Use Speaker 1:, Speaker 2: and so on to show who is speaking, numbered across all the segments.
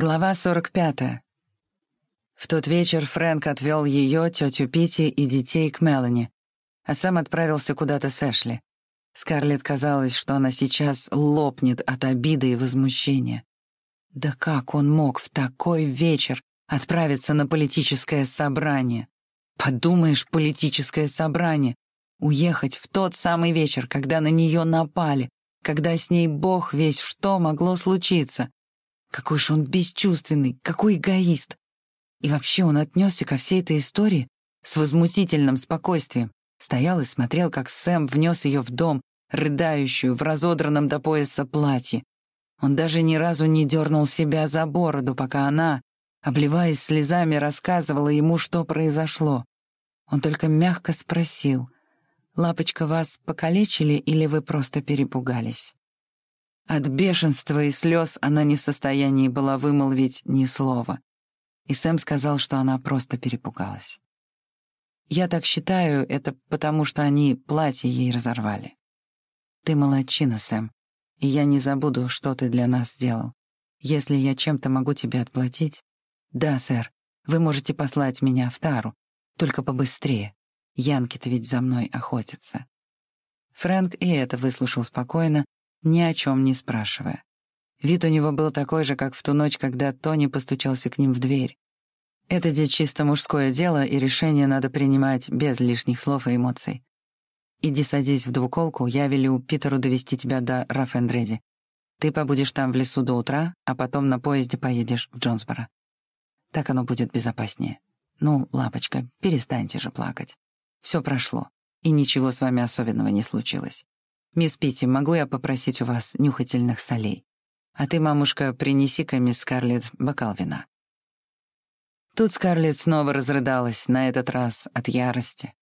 Speaker 1: Глава 45. В тот вечер Фрэнк отвел ее, тетю Пити и детей к Мелани, а сам отправился куда-то с Эшли. Скарлетт казалось, что она сейчас лопнет от обиды и возмущения. Да как он мог в такой вечер отправиться на политическое собрание? Подумаешь, политическое собрание. Уехать в тот самый вечер, когда на нее напали, когда с ней бог весь что могло случиться. Какой же он бесчувственный, какой эгоист. И вообще он отнесся ко всей этой истории с возмутительным спокойствием. Стоял и смотрел, как Сэм внес ее в дом, рыдающую в разодранном до пояса платье. Он даже ни разу не дернул себя за бороду, пока она, обливаясь слезами, рассказывала ему, что произошло. Он только мягко спросил, «Лапочка, вас покалечили или вы просто перепугались?» От бешенства и слез она не в состоянии была вымолвить ни слова. И Сэм сказал, что она просто перепугалась. Я так считаю, это потому, что они платье ей разорвали. Ты молодчина, Сэм, и я не забуду, что ты для нас сделал. Если я чем-то могу тебе отплатить... Да, сэр, вы можете послать меня в Тару, только побыстрее. Янки-то ведь за мной охотятся. Фрэнк и это выслушал спокойно, ни о чем не спрашивая. Вид у него был такой же, как в ту ночь, когда Тони постучался к ним в дверь. Это где чисто мужское дело, и решение надо принимать без лишних слов и эмоций. Иди садись в двуколку, я велю Питеру довести тебя до Раффендреди. Ты побудешь там в лесу до утра, а потом на поезде поедешь в Джонсборо. Так оно будет безопаснее. Ну, лапочка, перестаньте же плакать. Все прошло, и ничего с вами особенного не случилось. «Мисс Питти, могу я попросить у вас нюхательных солей? А ты, мамушка, принеси-ка мисс Скарлетт бокал вина». Тут Скарлетт снова разрыдалась, на этот раз от ярости.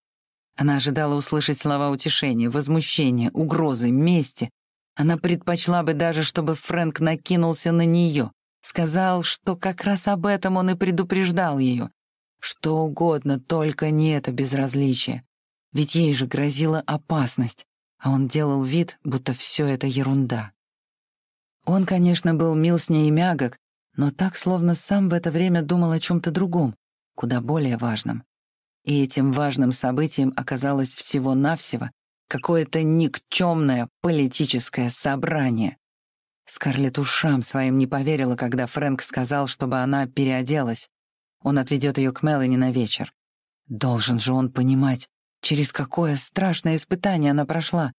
Speaker 1: Она ожидала услышать слова утешения, возмущения, угрозы, мести. Она предпочла бы даже, чтобы Фрэнк накинулся на нее, сказал, что как раз об этом он и предупреждал ее. Что угодно, только не это безразличие. Ведь ей же грозила опасность а он делал вид, будто все это ерунда. Он, конечно, был мил с ней и мягок, но так, словно сам в это время думал о чем-то другом, куда более важном. И этим важным событием оказалось всего-навсего какое-то никчемное политическое собрание. Скарлетт ушам своим не поверила, когда Фрэнк сказал, чтобы она переоделась. Он отведет ее к Мелани на вечер. Должен же он понимать, Через какое страшное испытание она прошла.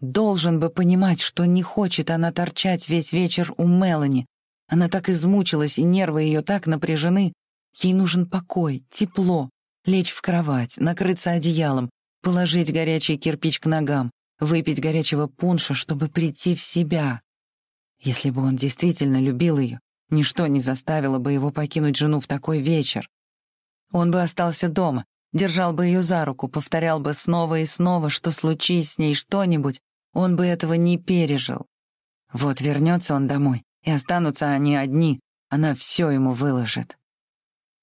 Speaker 1: Должен бы понимать, что не хочет она торчать весь вечер у Мелани. Она так измучилась, и нервы ее так напряжены. Ей нужен покой, тепло, лечь в кровать, накрыться одеялом, положить горячий кирпич к ногам, выпить горячего пунша, чтобы прийти в себя. Если бы он действительно любил ее, ничто не заставило бы его покинуть жену в такой вечер. Он бы остался дома, держал бы ее за руку, повторял бы снова и снова, что случись с ней что-нибудь, он бы этого не пережил. Вот вернется он домой, и останутся они одни, она все ему выложит.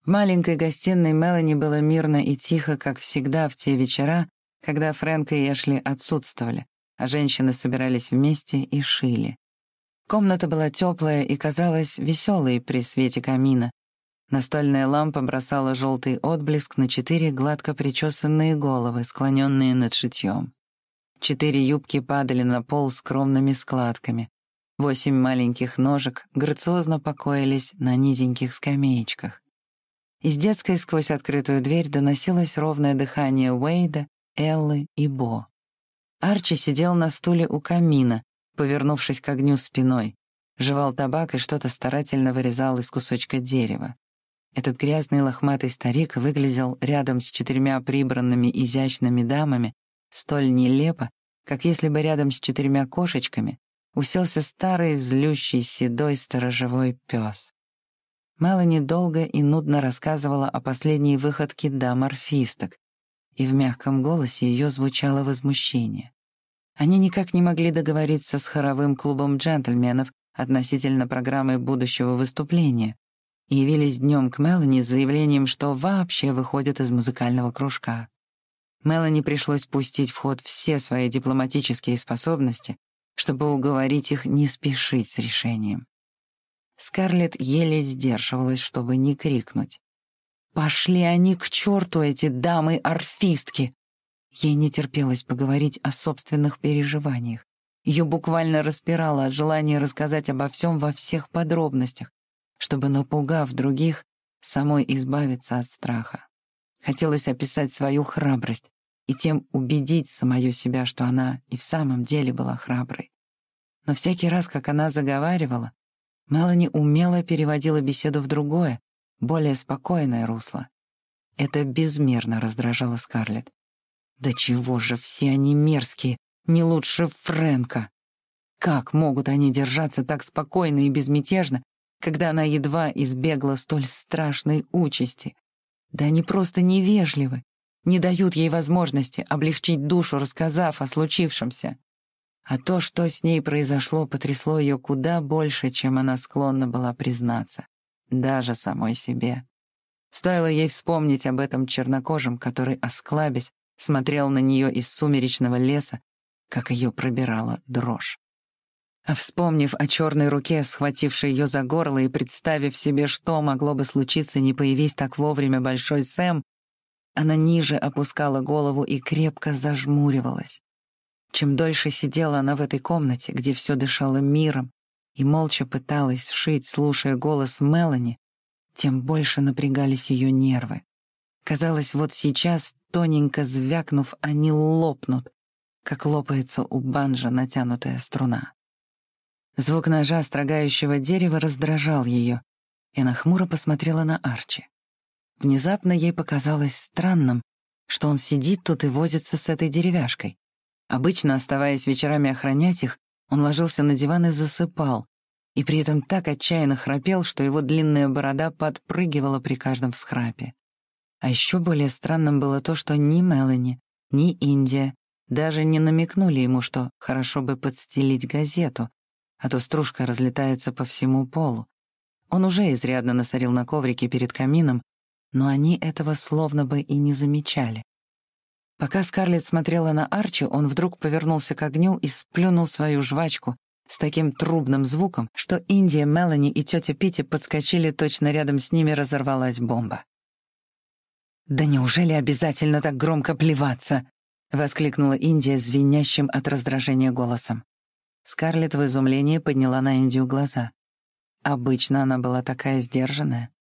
Speaker 1: В маленькой гостиной Мелани было мирно и тихо, как всегда в те вечера, когда Фрэнк и Эшли отсутствовали, а женщины собирались вместе и шили. Комната была теплая и казалась веселой при свете камина, Настольная лампа бросала желтый отблеск на четыре гладко причесанные головы, склоненные над шитьем. Четыре юбки падали на пол скромными складками. Восемь маленьких ножек грациозно покоились на низеньких скамеечках. Из детской сквозь открытую дверь доносилось ровное дыхание Уэйда, Эллы и Бо. Арчи сидел на стуле у камина, повернувшись к огню спиной, жевал табак и что-то старательно вырезал из кусочка дерева. Этот грязный лохматый старик выглядел рядом с четырьмя прибранными изящными дамами столь нелепо, как если бы рядом с четырьмя кошечками уселся старый злющий седой сторожевой пес. Мелани долго и нудно рассказывала о последней выходке дам-орфисток, и в мягком голосе ее звучало возмущение. Они никак не могли договориться с хоровым клубом джентльменов относительно программы будущего выступления, явились днем к Мелани с заявлением, что вообще выходят из музыкального кружка. Мелани пришлось пустить в ход все свои дипломатические способности, чтобы уговорить их не спешить с решением. Скарлетт еле сдерживалась, чтобы не крикнуть. «Пошли они к черту, эти дамы-орфистки!» Ей не терпелось поговорить о собственных переживаниях. Ее буквально распирало от желания рассказать обо всем во всех подробностях, чтобы, напугав других, самой избавиться от страха. Хотелось описать свою храбрость и тем убедить самое себя, что она и в самом деле была храброй. Но всякий раз, как она заговаривала, Мелани умело переводила беседу в другое, более спокойное русло. Это безмерно раздражало Скарлетт. Да чего же все они мерзкие, не лучше Фрэнка. Как могут они держаться так спокойно и безмятежно, когда она едва избегла столь страшной участи? Да они просто невежливы, не дают ей возможности облегчить душу, рассказав о случившемся. А то, что с ней произошло, потрясло ее куда больше, чем она склонна была признаться, даже самой себе. Стоило ей вспомнить об этом чернокожем, который, осклабясь, смотрел на нее из сумеречного леса, как ее пробирала дрожь. А вспомнив о черной руке, схватившей ее за горло и представив себе, что могло бы случиться, не появись так вовремя Большой Сэм, она ниже опускала голову и крепко зажмуривалась. Чем дольше сидела она в этой комнате, где все дышало миром, и молча пыталась шить, слушая голос Мелани, тем больше напрягались ее нервы. Казалось, вот сейчас, тоненько звякнув, они лопнут, как лопается у банжа натянутая струна. Звук ножа, строгающего дерева, раздражал ее, и она хмуро посмотрела на Арчи. Внезапно ей показалось странным, что он сидит тут и возится с этой деревяшкой. Обычно, оставаясь вечерами охранять их, он ложился на диван и засыпал, и при этом так отчаянно храпел, что его длинная борода подпрыгивала при каждом всхрапе. А еще более странным было то, что ни Мелани, ни Индия даже не намекнули ему, что хорошо бы подстелить газету, а то стружка разлетается по всему полу. Он уже изрядно насорил на коврике перед камином, но они этого словно бы и не замечали. Пока Скарлетт смотрела на Арчи, он вдруг повернулся к огню и сплюнул свою жвачку с таким трубным звуком, что Индия, Мелани и тетя Питти подскочили точно рядом с ними разорвалась бомба. «Да неужели обязательно так громко плеваться?» — воскликнула Индия звенящим от раздражения голосом. Скарлетт в изумлении подняла на Индию глаза. Обычно она была такая сдержанная.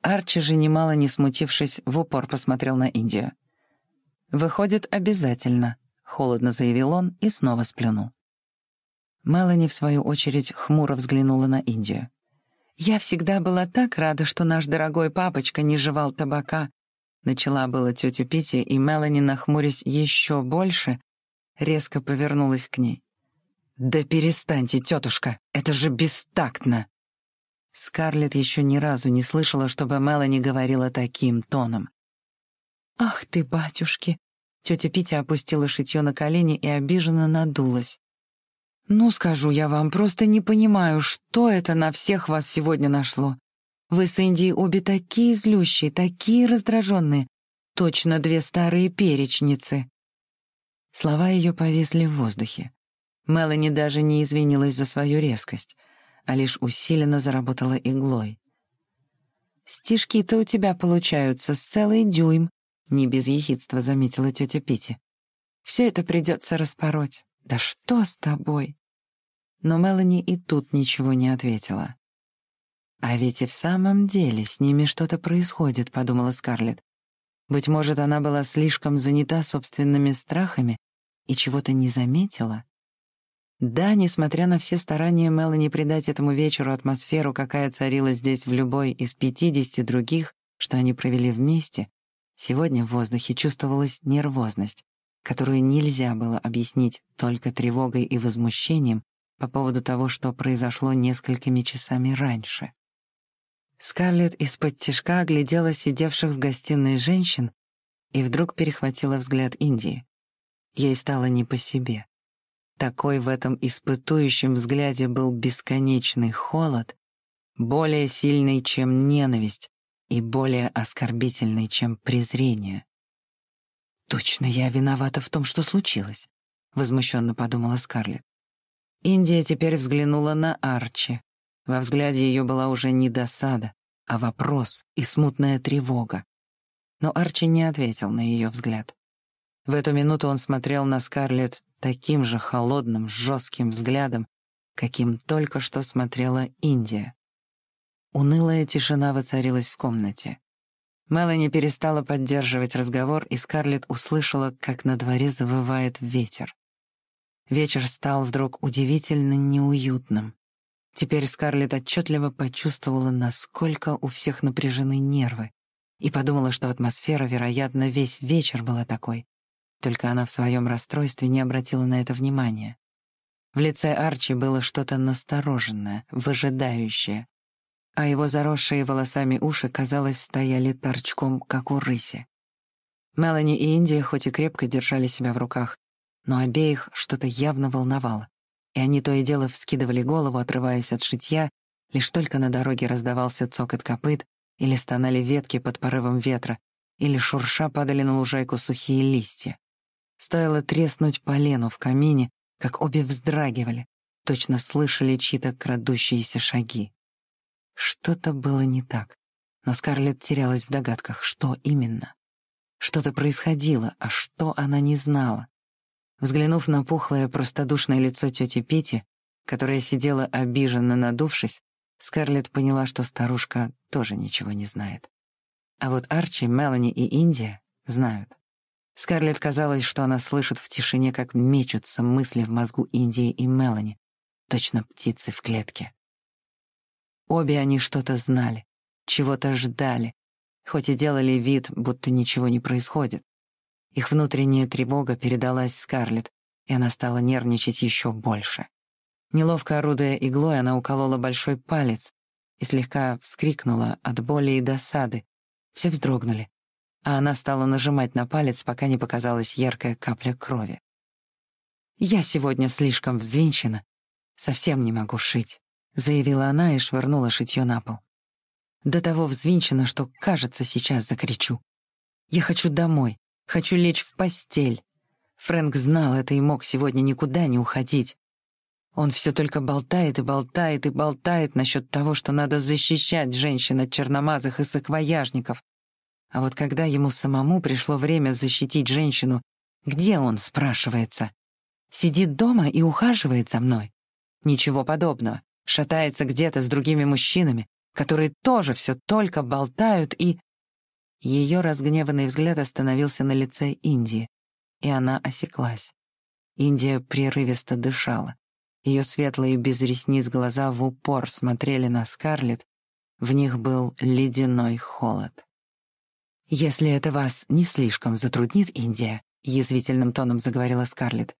Speaker 1: Арчи же, немало не смутившись, в упор посмотрел на Индию. «Выходит, обязательно», — холодно заявил он и снова сплюнул. Мелани, в свою очередь, хмуро взглянула на Индию. «Я всегда была так рада, что наш дорогой папочка не жевал табака», начала было тетя Питти, и Мелани, нахмурясь еще больше, резко повернулась к ней. «Да перестаньте, тетушка, это же бестактно!» Скарлетт еще ни разу не слышала, чтобы Мелани говорила таким тоном. «Ах ты, батюшки!» Тетя Питя опустила шитье на колени и обиженно надулась. «Ну, скажу я вам, просто не понимаю, что это на всех вас сегодня нашло. Вы с Индией обе такие злющие, такие раздраженные. Точно две старые перечницы». Слова ее повисли в воздухе. Мелани даже не извинилась за свою резкость, а лишь усиленно заработала иглой. «Стишки-то у тебя получаются с целый дюйм», не без ехидства заметила тетя Пити. «Все это придется распороть. Да что с тобой?» Но Мелани и тут ничего не ответила. «А ведь и в самом деле с ними что-то происходит», — подумала Скарлетт. Быть может, она была слишком занята собственными страхами и чего-то не заметила? Да, несмотря на все старания Мелани придать этому вечеру атмосферу, какая царила здесь в любой из пятидесяти других, что они провели вместе, Сегодня в воздухе чувствовалась нервозность, которую нельзя было объяснить только тревогой и возмущением по поводу того, что произошло несколькими часами раньше. Скарлетт из-под тишка оглядела сидевших в гостиной женщин и вдруг перехватила взгляд Индии. Ей стало не по себе. Такой в этом испытующем взгляде был бесконечный холод, более сильный, чем ненависть, и более оскорбительной, чем презрение. «Точно я виновата в том, что случилось», — возмущенно подумала Скарлетт. Индия теперь взглянула на Арчи. Во взгляде ее была уже не досада, а вопрос и смутная тревога. Но Арчи не ответил на ее взгляд. В эту минуту он смотрел на Скарлетт таким же холодным, жестким взглядом, каким только что смотрела Индия. Унылая тишина воцарилась в комнате. Мелани перестала поддерживать разговор, и Скарлетт услышала, как на дворе завывает ветер. Вечер стал вдруг удивительно неуютным. Теперь Скарлетт отчетливо почувствовала, насколько у всех напряжены нервы, и подумала, что атмосфера, вероятно, весь вечер была такой. Только она в своем расстройстве не обратила на это внимания. В лице Арчи было что-то настороженное, выжидающее, а его заросшие волосами уши, казалось, стояли торчком, как у рыси. Мелани и Индия хоть и крепко держали себя в руках, но обеих что-то явно волновало, и они то и дело вскидывали голову, отрываясь от шитья, лишь только на дороге раздавался цокот копыт, или стонали ветки под порывом ветра, или шурша падали на лужайку сухие листья. Стоило треснуть полену в камине, как обе вздрагивали, точно слышали чьи-то крадущиеся шаги. Что-то было не так, но Скарлетт терялась в догадках, что именно. Что-то происходило, а что она не знала. Взглянув на пухлое простодушное лицо тети Пити, которая сидела обиженно надувшись, Скарлетт поняла, что старушка тоже ничего не знает. А вот Арчи, Мелани и Индия знают. Скарлетт казалось, что она слышит в тишине, как мечутся мысли в мозгу Индии и Мелани, точно птицы в клетке. Обе они что-то знали, чего-то ждали, хоть и делали вид, будто ничего не происходит. Их внутренняя тревога передалась Скарлетт, и она стала нервничать еще больше. Неловко орудуя иглой, она уколола большой палец и слегка вскрикнула от боли и досады. Все вздрогнули, а она стала нажимать на палец, пока не показалась яркая капля крови. «Я сегодня слишком взвинчена, совсем не могу шить», — заявила она и швырнула шитье на пол. До того взвинчена, что, кажется, сейчас закричу. «Я хочу домой, Хочу лечь в постель. Фрэнк знал это и мог сегодня никуда не уходить. Он все только болтает и болтает и болтает насчет того, что надо защищать женщин от черномазых и саквояжников. А вот когда ему самому пришло время защитить женщину, где он, спрашивается? Сидит дома и ухаживает за мной? Ничего подобного. Шатается где-то с другими мужчинами, которые тоже все только болтают и... Ее разгневанный взгляд остановился на лице Индии, и она осеклась. Индия прерывисто дышала. Ее светлые без ресниц глаза в упор смотрели на Скарлетт, в них был ледяной холод. «Если это вас не слишком затруднит, Индия», — язвительным тоном заговорила Скарлетт,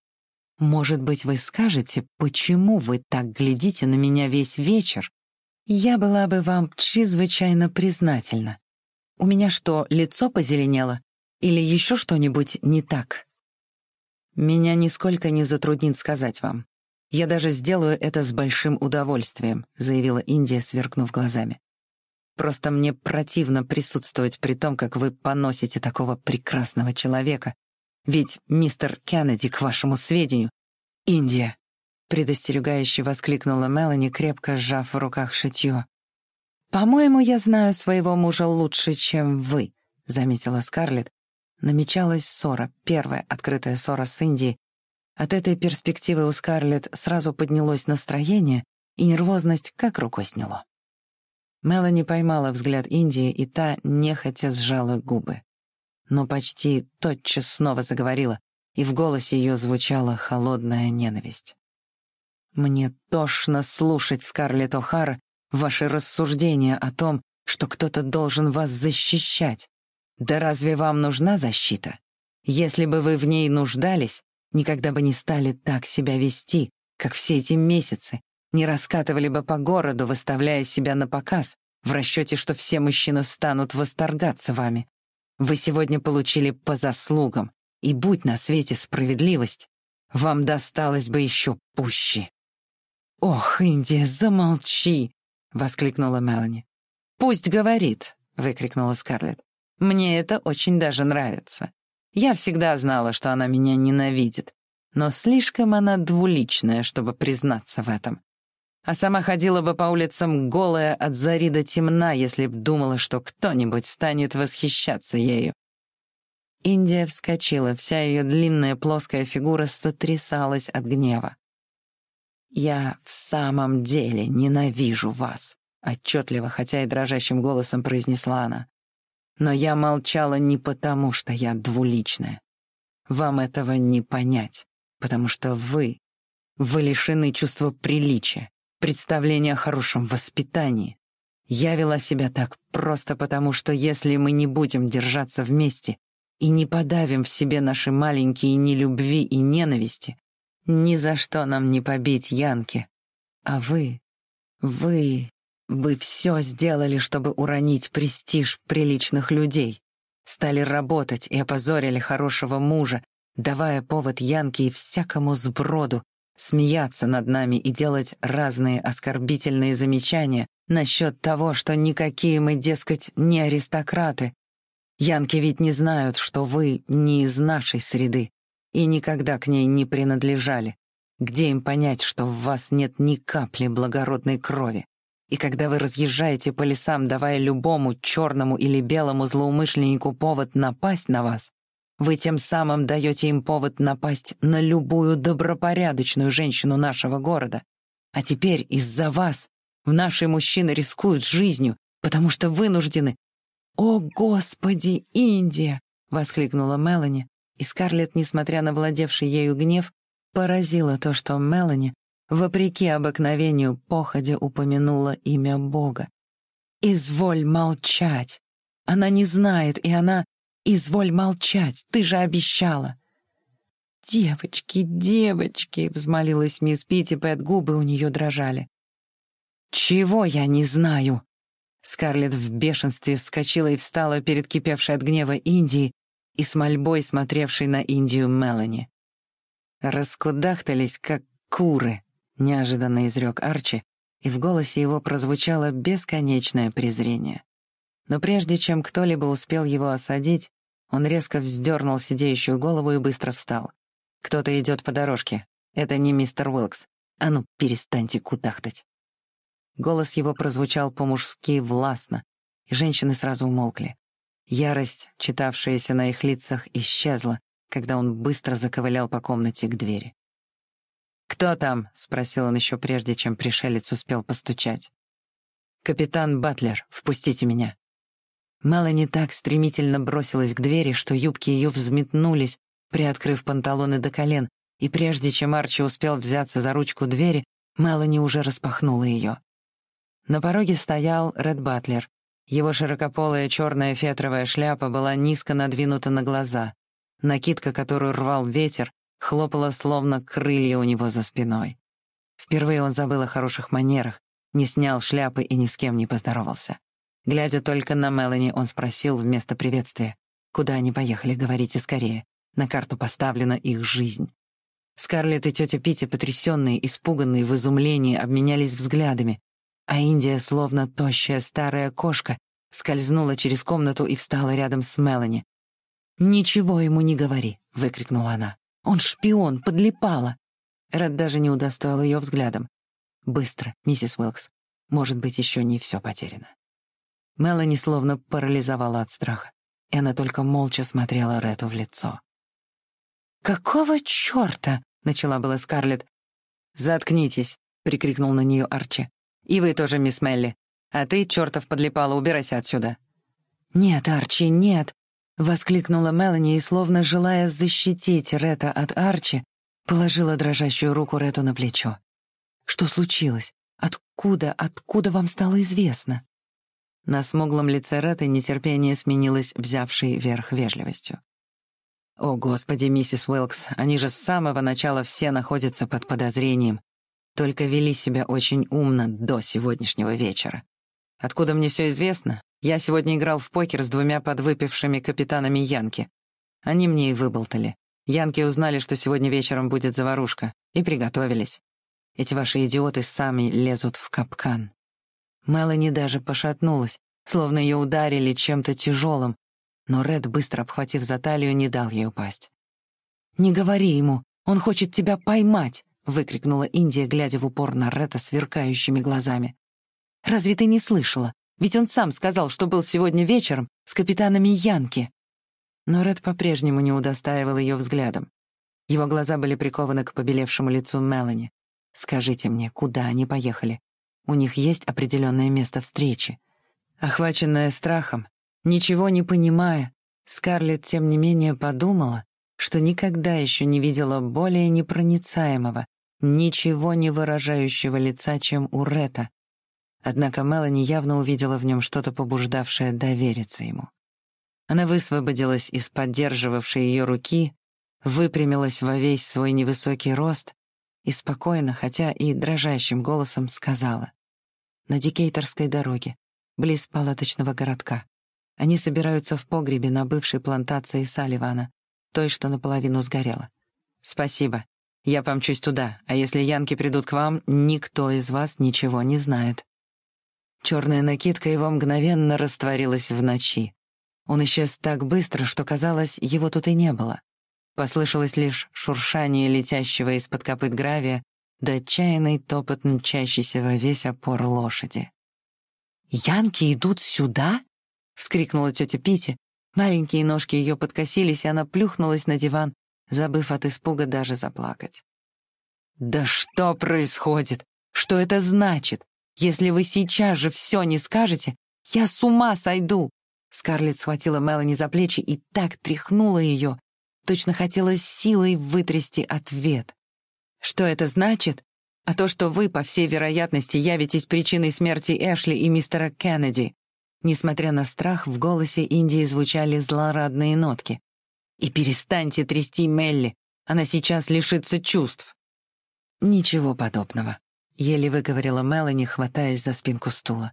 Speaker 1: «может быть, вы скажете, почему вы так глядите на меня весь вечер? Я была бы вам чрезвычайно признательна, у меня что, лицо позеленело? Или еще что-нибудь не так? Меня нисколько не затруднит сказать вам. Я даже сделаю это с большим удовольствием, заявила Индия, сверкнув глазами. Просто мне противно присутствовать при том, как вы поносите такого прекрасного человека. Ведь мистер Кеннеди, к вашему сведению, Индия, предостерегающе воскликнула Мелани, крепко сжав в руках шитье. «По-моему, я знаю своего мужа лучше, чем вы», — заметила Скарлетт. Намечалась ссора, первая открытая ссора с Индией. От этой перспективы у Скарлетт сразу поднялось настроение, и нервозность как рукой сняло. Мелани поймала взгляд Индии, и та нехотя сжала губы. Но почти тотчас снова заговорила, и в голосе ее звучала холодная ненависть. «Мне тошно слушать Скарлетт О'Хара ваши рассуждения о том, что кто-то должен вас защищать. Да разве вам нужна защита? Если бы вы в ней нуждались, никогда бы не стали так себя вести, как все эти месяцы, не раскатывали бы по городу, выставляя себя на показ, в расчете, что все мужчины станут восторгаться вами. Вы сегодня получили по заслугам, и будь на свете справедливость, вам досталось бы еще пуще. «Ох, Индия, замолчи!» — воскликнула Мелани. «Пусть говорит», — выкрикнула Скарлетт. «Мне это очень даже нравится. Я всегда знала, что она меня ненавидит, но слишком она двуличная, чтобы признаться в этом. А сама ходила бы по улицам голая от зари до темна, если б думала, что кто-нибудь станет восхищаться ею. Индия вскочила, вся ее длинная плоская фигура сотрясалась от гнева. «Я в самом деле ненавижу вас», — отчетливо, хотя и дрожащим голосом произнесла она. «Но я молчала не потому, что я двуличная. Вам этого не понять, потому что вы, вы лишены чувства приличия, представления о хорошем воспитании. Я вела себя так просто потому, что если мы не будем держаться вместе, и не подавим в себе наши маленькие нелюбви и ненависти, ни за что нам не побить Янки. А вы, вы, вы все сделали, чтобы уронить престиж приличных людей. Стали работать и опозорили хорошего мужа, давая повод Янке и всякому сброду смеяться над нами и делать разные оскорбительные замечания насчет того, что никакие мы, дескать, не аристократы, Янки ведь не знают, что вы не из нашей среды и никогда к ней не принадлежали. Где им понять, что в вас нет ни капли благородной крови? И когда вы разъезжаете по лесам, давая любому черному или белому злоумышленнику повод напасть на вас, вы тем самым даете им повод напасть на любую добропорядочную женщину нашего города. А теперь из-за вас в наши мужчины рискуют жизнью, потому что вынуждены «О, Господи, Индия!» — воскликнула Мелани, и Скарлетт, несмотря на владевший ею гнев, поразила то, что Мелани, вопреки обыкновению, походя упомянула имя Бога. «Изволь молчать! Она не знает, и она... Изволь молчать! Ты же обещала!» «Девочки, девочки!» — взмолилась мисс Питтипэт, губы у нее дрожали. «Чего я не знаю?» Скарлетт в бешенстве вскочила и встала перед кипевшей от гнева Индией и с мольбой смотревшей на Индию Мелани. «Раскудахтались, как куры», — неожиданно изрек Арчи, и в голосе его прозвучало бесконечное презрение. Но прежде чем кто-либо успел его осадить, он резко вздернул сидеющую голову и быстро встал. «Кто-то идет по дорожке. Это не мистер Уилкс. А ну, перестаньте кудахтать». Голос его прозвучал по-мужски властно, и женщины сразу умолкли. Ярость, читавшаяся на их лицах, исчезла, когда он быстро заковылял по комнате к двери. «Кто там?» — спросил он еще прежде, чем пришелец успел постучать. «Капитан Батлер, впустите меня». Мелани так стремительно бросилась к двери, что юбки ее взметнулись, приоткрыв панталоны до колен, и прежде чем Арчи успел взяться за ручку двери, Мелани уже распахнула ее. На пороге стоял Ред Батлер. Его широкополая черная фетровая шляпа была низко надвинута на глаза. Накидка, которую рвал ветер, хлопала словно крылья у него за спиной. Впервые он забыл о хороших манерах, не снял шляпы и ни с кем не поздоровался. Глядя только на Мелани, он спросил вместо приветствия, «Куда они поехали, говорите скорее. На карту поставлена их жизнь». Скарлетт и тетя Питти, потрясенные, испуганные, в изумлении, обменялись взглядами, а Индия, словно тощая старая кошка, скользнула через комнату и встала рядом с Мелани. «Ничего ему не говори», — выкрикнула она. «Он шпион, подлипала». Ред даже не удостоил ее взглядом. «Быстро, миссис Уилкс. Может быть, еще не все потеряно». Мелани словно парализовала от страха, и она только молча смотрела Рету в лицо. «Какого черта?» — начала была Скарлетт. «Заткнитесь», — прикрикнул на нее Арчи. И вы тоже, мисс Мелли. А ты, чертов подлипала, убирайся отсюда». «Нет, Арчи, нет!» — воскликнула Мелани и, словно желая защитить Рета от Арчи, положила дрожащую руку Рету на плечо. «Что случилось? Откуда, откуда вам стало известно?» На смуглом лице Ретта нетерпение сменилось взявшей верх вежливостью. «О, Господи, миссис Уилкс, они же с самого начала все находятся под подозрением только вели себя очень умно до сегодняшнего вечера. Откуда мне все известно? Я сегодня играл в покер с двумя подвыпившими капитанами Янки. Они мне и выболтали. Янки узнали, что сегодня вечером будет заварушка, и приготовились. Эти ваши идиоты сами лезут в капкан. Мелани даже пошатнулась, словно ее ударили чем-то тяжелым, но Ред, быстро обхватив за талию, не дал ей упасть. «Не говори ему, он хочет тебя поймать!» — выкрикнула Индия, глядя в упор на Ретта сверкающими глазами. «Разве ты не слышала? Ведь он сам сказал, что был сегодня вечером с капитанами Янки». Но Ред по-прежнему не удостаивал ее взглядом. Его глаза были прикованы к побелевшему лицу Мелани. «Скажите мне, куда они поехали? У них есть определенное место встречи?» Охваченная страхом, ничего не понимая, Скарлетт, тем не менее, подумала, что никогда еще не видела более непроницаемого, ничего не выражающего лица, чем у Ретта. Однако Мелани явно увидела в нем что-то побуждавшее довериться ему. Она высвободилась из поддерживавшей ее руки, выпрямилась во весь свой невысокий рост и спокойно, хотя и дрожащим голосом сказала. «На Дикейторской дороге, близ палаточного городка. Они собираются в погребе на бывшей плантации Салливана той, что наполовину сгорела. «Спасибо. Я помчусь туда, а если янки придут к вам, никто из вас ничего не знает». Черная накидка его мгновенно растворилась в ночи. Он исчез так быстро, что, казалось, его тут и не было. Послышалось лишь шуршание летящего из-под копыт гравия да отчаянный топот мчащийся во весь опор лошади. «Янки идут сюда?» — вскрикнула тетя Пити, Маленькие ножки ее подкосились, и она плюхнулась на диван, забыв от испуга даже заплакать. «Да что происходит? Что это значит? Если вы сейчас же все не скажете, я с ума сойду!» Скарлетт схватила Мелани за плечи и так тряхнула ее, точно хотела силой вытрясти ответ. «Что это значит? А то, что вы, по всей вероятности, явитесь причиной смерти Эшли и мистера Кеннеди. Несмотря на страх, в голосе Индии звучали злорадные нотки. «И перестаньте трясти Мелли, она сейчас лишится чувств». «Ничего подобного», — еле выговорила Мелани, хватаясь за спинку стула.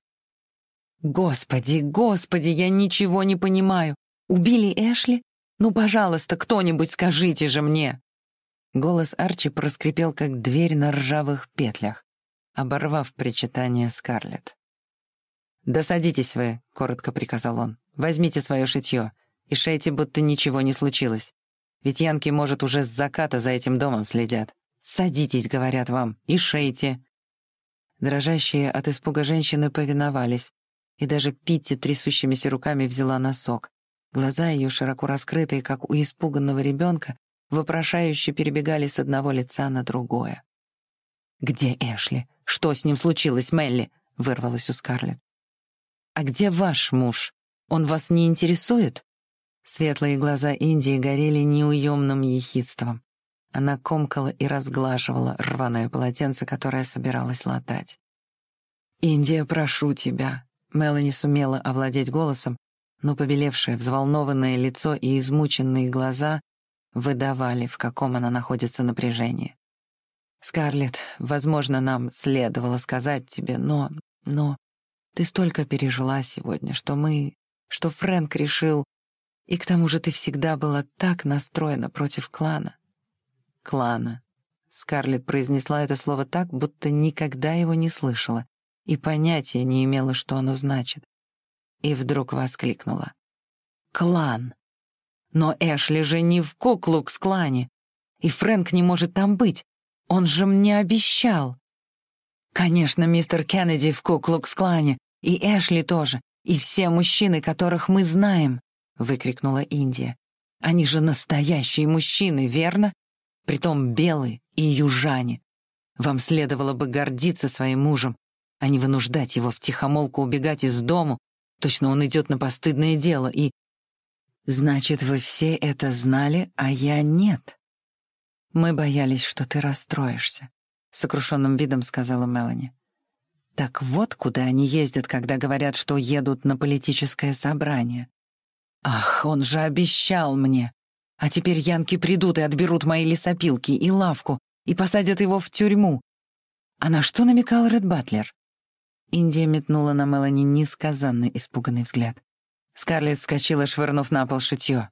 Speaker 1: «Господи, господи, я ничего не понимаю. Убили Эшли? Ну, пожалуйста, кто-нибудь скажите же мне!» Голос Арчи проскрипел, как дверь на ржавых петлях, оборвав причитание Скарлетт. «Да садитесь вы», — коротко приказал он. «Возьмите свое шитье и шейте, будто ничего не случилось. Ведь янки, может, уже с заката за этим домом следят. Садитесь, говорят вам, и шейте». Дрожащие от испуга женщины повиновались, и даже Питти трясущимися руками взяла носок. Глаза ее, широко раскрытые, как у испуганного ребенка, вопрошающе перебегали с одного лица на другое. «Где Эшли? Что с ним случилось, Мелли?» — вырвалось у Скарлетт. «А где ваш муж? Он вас не интересует?» Светлые глаза Индии горели неуемным ехидством. Она комкала и разглаживала рваное полотенце, которое собиралась латать. «Индия, прошу тебя». Мелани сумела овладеть голосом, но побелевшее, взволнованное лицо и измученные глаза выдавали, в каком она находится напряжении. «Скарлетт, возможно, нам следовало сказать тебе, но... но... Ты столько пережила сегодня, что мы... что Фрэнк решил... И к тому же ты всегда была так настроена против клана. Клана. Скарлетт произнесла это слово так, будто никогда его не слышала и понятия не имела, что оно значит. И вдруг воскликнула. «Клан! Но Эшли же не в Куклукс-клане, и Фрэнк не может там быть. Он же мне обещал!» «Конечно, мистер Кеннеди в Куклукс-клане, и Эшли тоже, и все мужчины, которых мы знаем», — выкрикнула Индия. «Они же настоящие мужчины, верно? Притом белые и южане. Вам следовало бы гордиться своим мужем, а не вынуждать его втихомолку убегать из дому. Точно он идет на постыдное дело и... Значит, вы все это знали, а я нет. Мы боялись, что ты расстроишься, — сокрушенным видом сказала Мелани. Так вот, куда они ездят, когда говорят, что едут на политическое собрание. Ах, он же обещал мне. А теперь янки придут и отберут мои лесопилки и лавку и посадят его в тюрьму. А на что намекал Ред Батлер? Индия метнула на Мелани несказанно испуганный взгляд. Скарлетт вскочила, швырнув на пол шитье.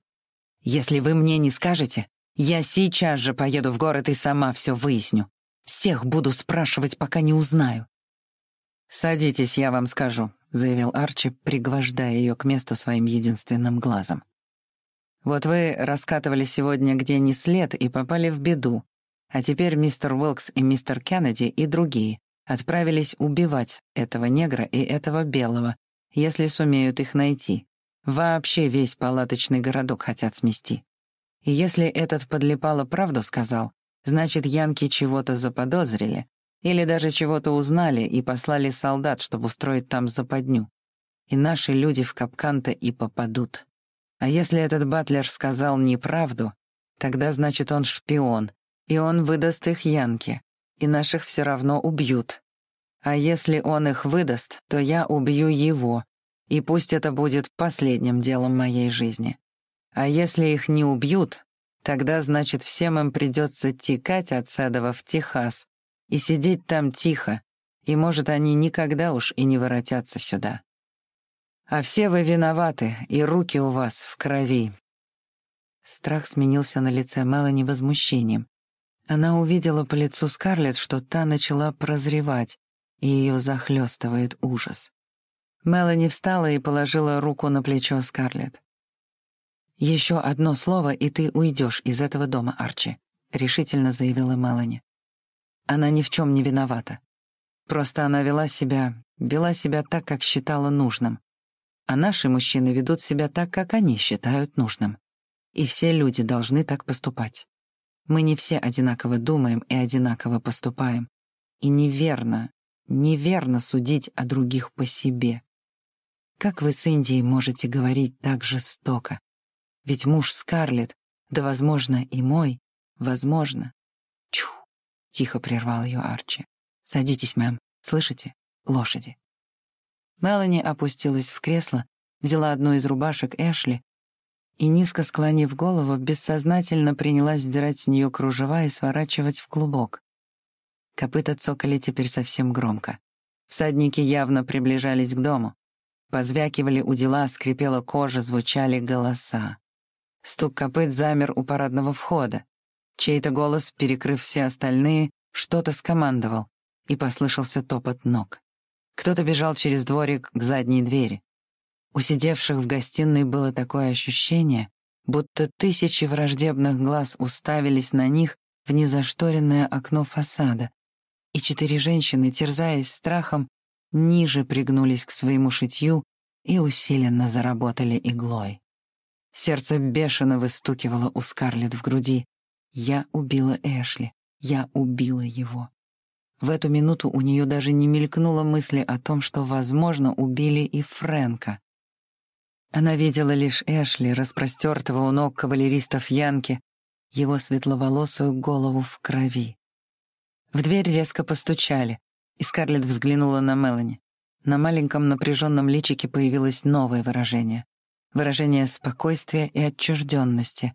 Speaker 1: «Если вы мне не скажете, я сейчас же поеду в город и сама все выясню. Всех буду спрашивать, пока не узнаю. «Садитесь, я вам скажу», — заявил Арчи, пригвождая ее к месту своим единственным глазом. «Вот вы раскатывали сегодня где ни след и попали в беду, А теперь мистер Уилкс и мистер Кеннеди и другие отправились убивать этого негра и этого белого, если сумеют их найти. Вообще весь палаточный городок хотят смести. И если этот подлипало правду сказал, значит, янки чего-то заподозрили или даже чего-то узнали и послали солдат, чтобы устроить там западню. И наши люди в капкан-то и попадут. А если этот батлер сказал неправду, тогда значит он шпион, и он выдаст их Янке, и наших все равно убьют. А если он их выдаст, то я убью его, и пусть это будет последним делом моей жизни. А если их не убьют, тогда, значит, всем им придется текать от Седова в Техас и сидеть там тихо, и, может, они никогда уж и не воротятся сюда. А все вы виноваты, и руки у вас в крови». Страх сменился на лице Мелани возмущением. Она увидела по лицу Скарлетт, что та начала прозревать, и ее захлестывает ужас. Мелани встала и положила руку на плечо Скарлетт. «Еще одно слово, и ты уйдешь из этого дома, Арчи», — решительно заявила Мелани. Она ни в чем не виновата. Просто она вела себя, вела себя так, как считала нужным. А наши мужчины ведут себя так, как они считают нужным. И все люди должны так поступать. Мы не все одинаково думаем и одинаково поступаем. И неверно, неверно судить о других по себе. Как вы с Индией можете говорить так жестоко? Ведь муж Скарлетт, да, возможно, и мой, возможно. Чу! Тихо прервал ее Арчи. Садитесь, мэм. Слышите? Лошади. Мелани опустилась в кресло, взяла одну из рубашек Эшли и, низко склонив голову, бессознательно принялась сдирать с нее кружева и сворачивать в клубок. Копыта цокали теперь совсем громко. Всадники явно приближались к дому. Позвякивали у дела, скрипела кожа, звучали голоса. Стук копыт замер у парадного входа. Чей-то голос, перекрыв все остальные, что-то скомандовал, и послышался топот ног. Кто-то бежал через дворик к задней двери. У сидевших в гостиной было такое ощущение, будто тысячи враждебных глаз уставились на них в незашторенное окно фасада, и четыре женщины, терзаясь страхом, ниже пригнулись к своему шитью и усиленно заработали иглой. Сердце бешено выстукивало у Скарлетт в груди. «Я убила Эшли. Я убила его». В эту минуту у нее даже не мелькнуло мысли о том, что, возможно, убили и Фрэнка. Она видела лишь Эшли, распростертого у ног кавалеристов Янки, его светловолосую голову в крови. В дверь резко постучали, и Скарлетт взглянула на Мелани. На маленьком напряженном личике появилось новое выражение. Выражение спокойствия и отчужденности,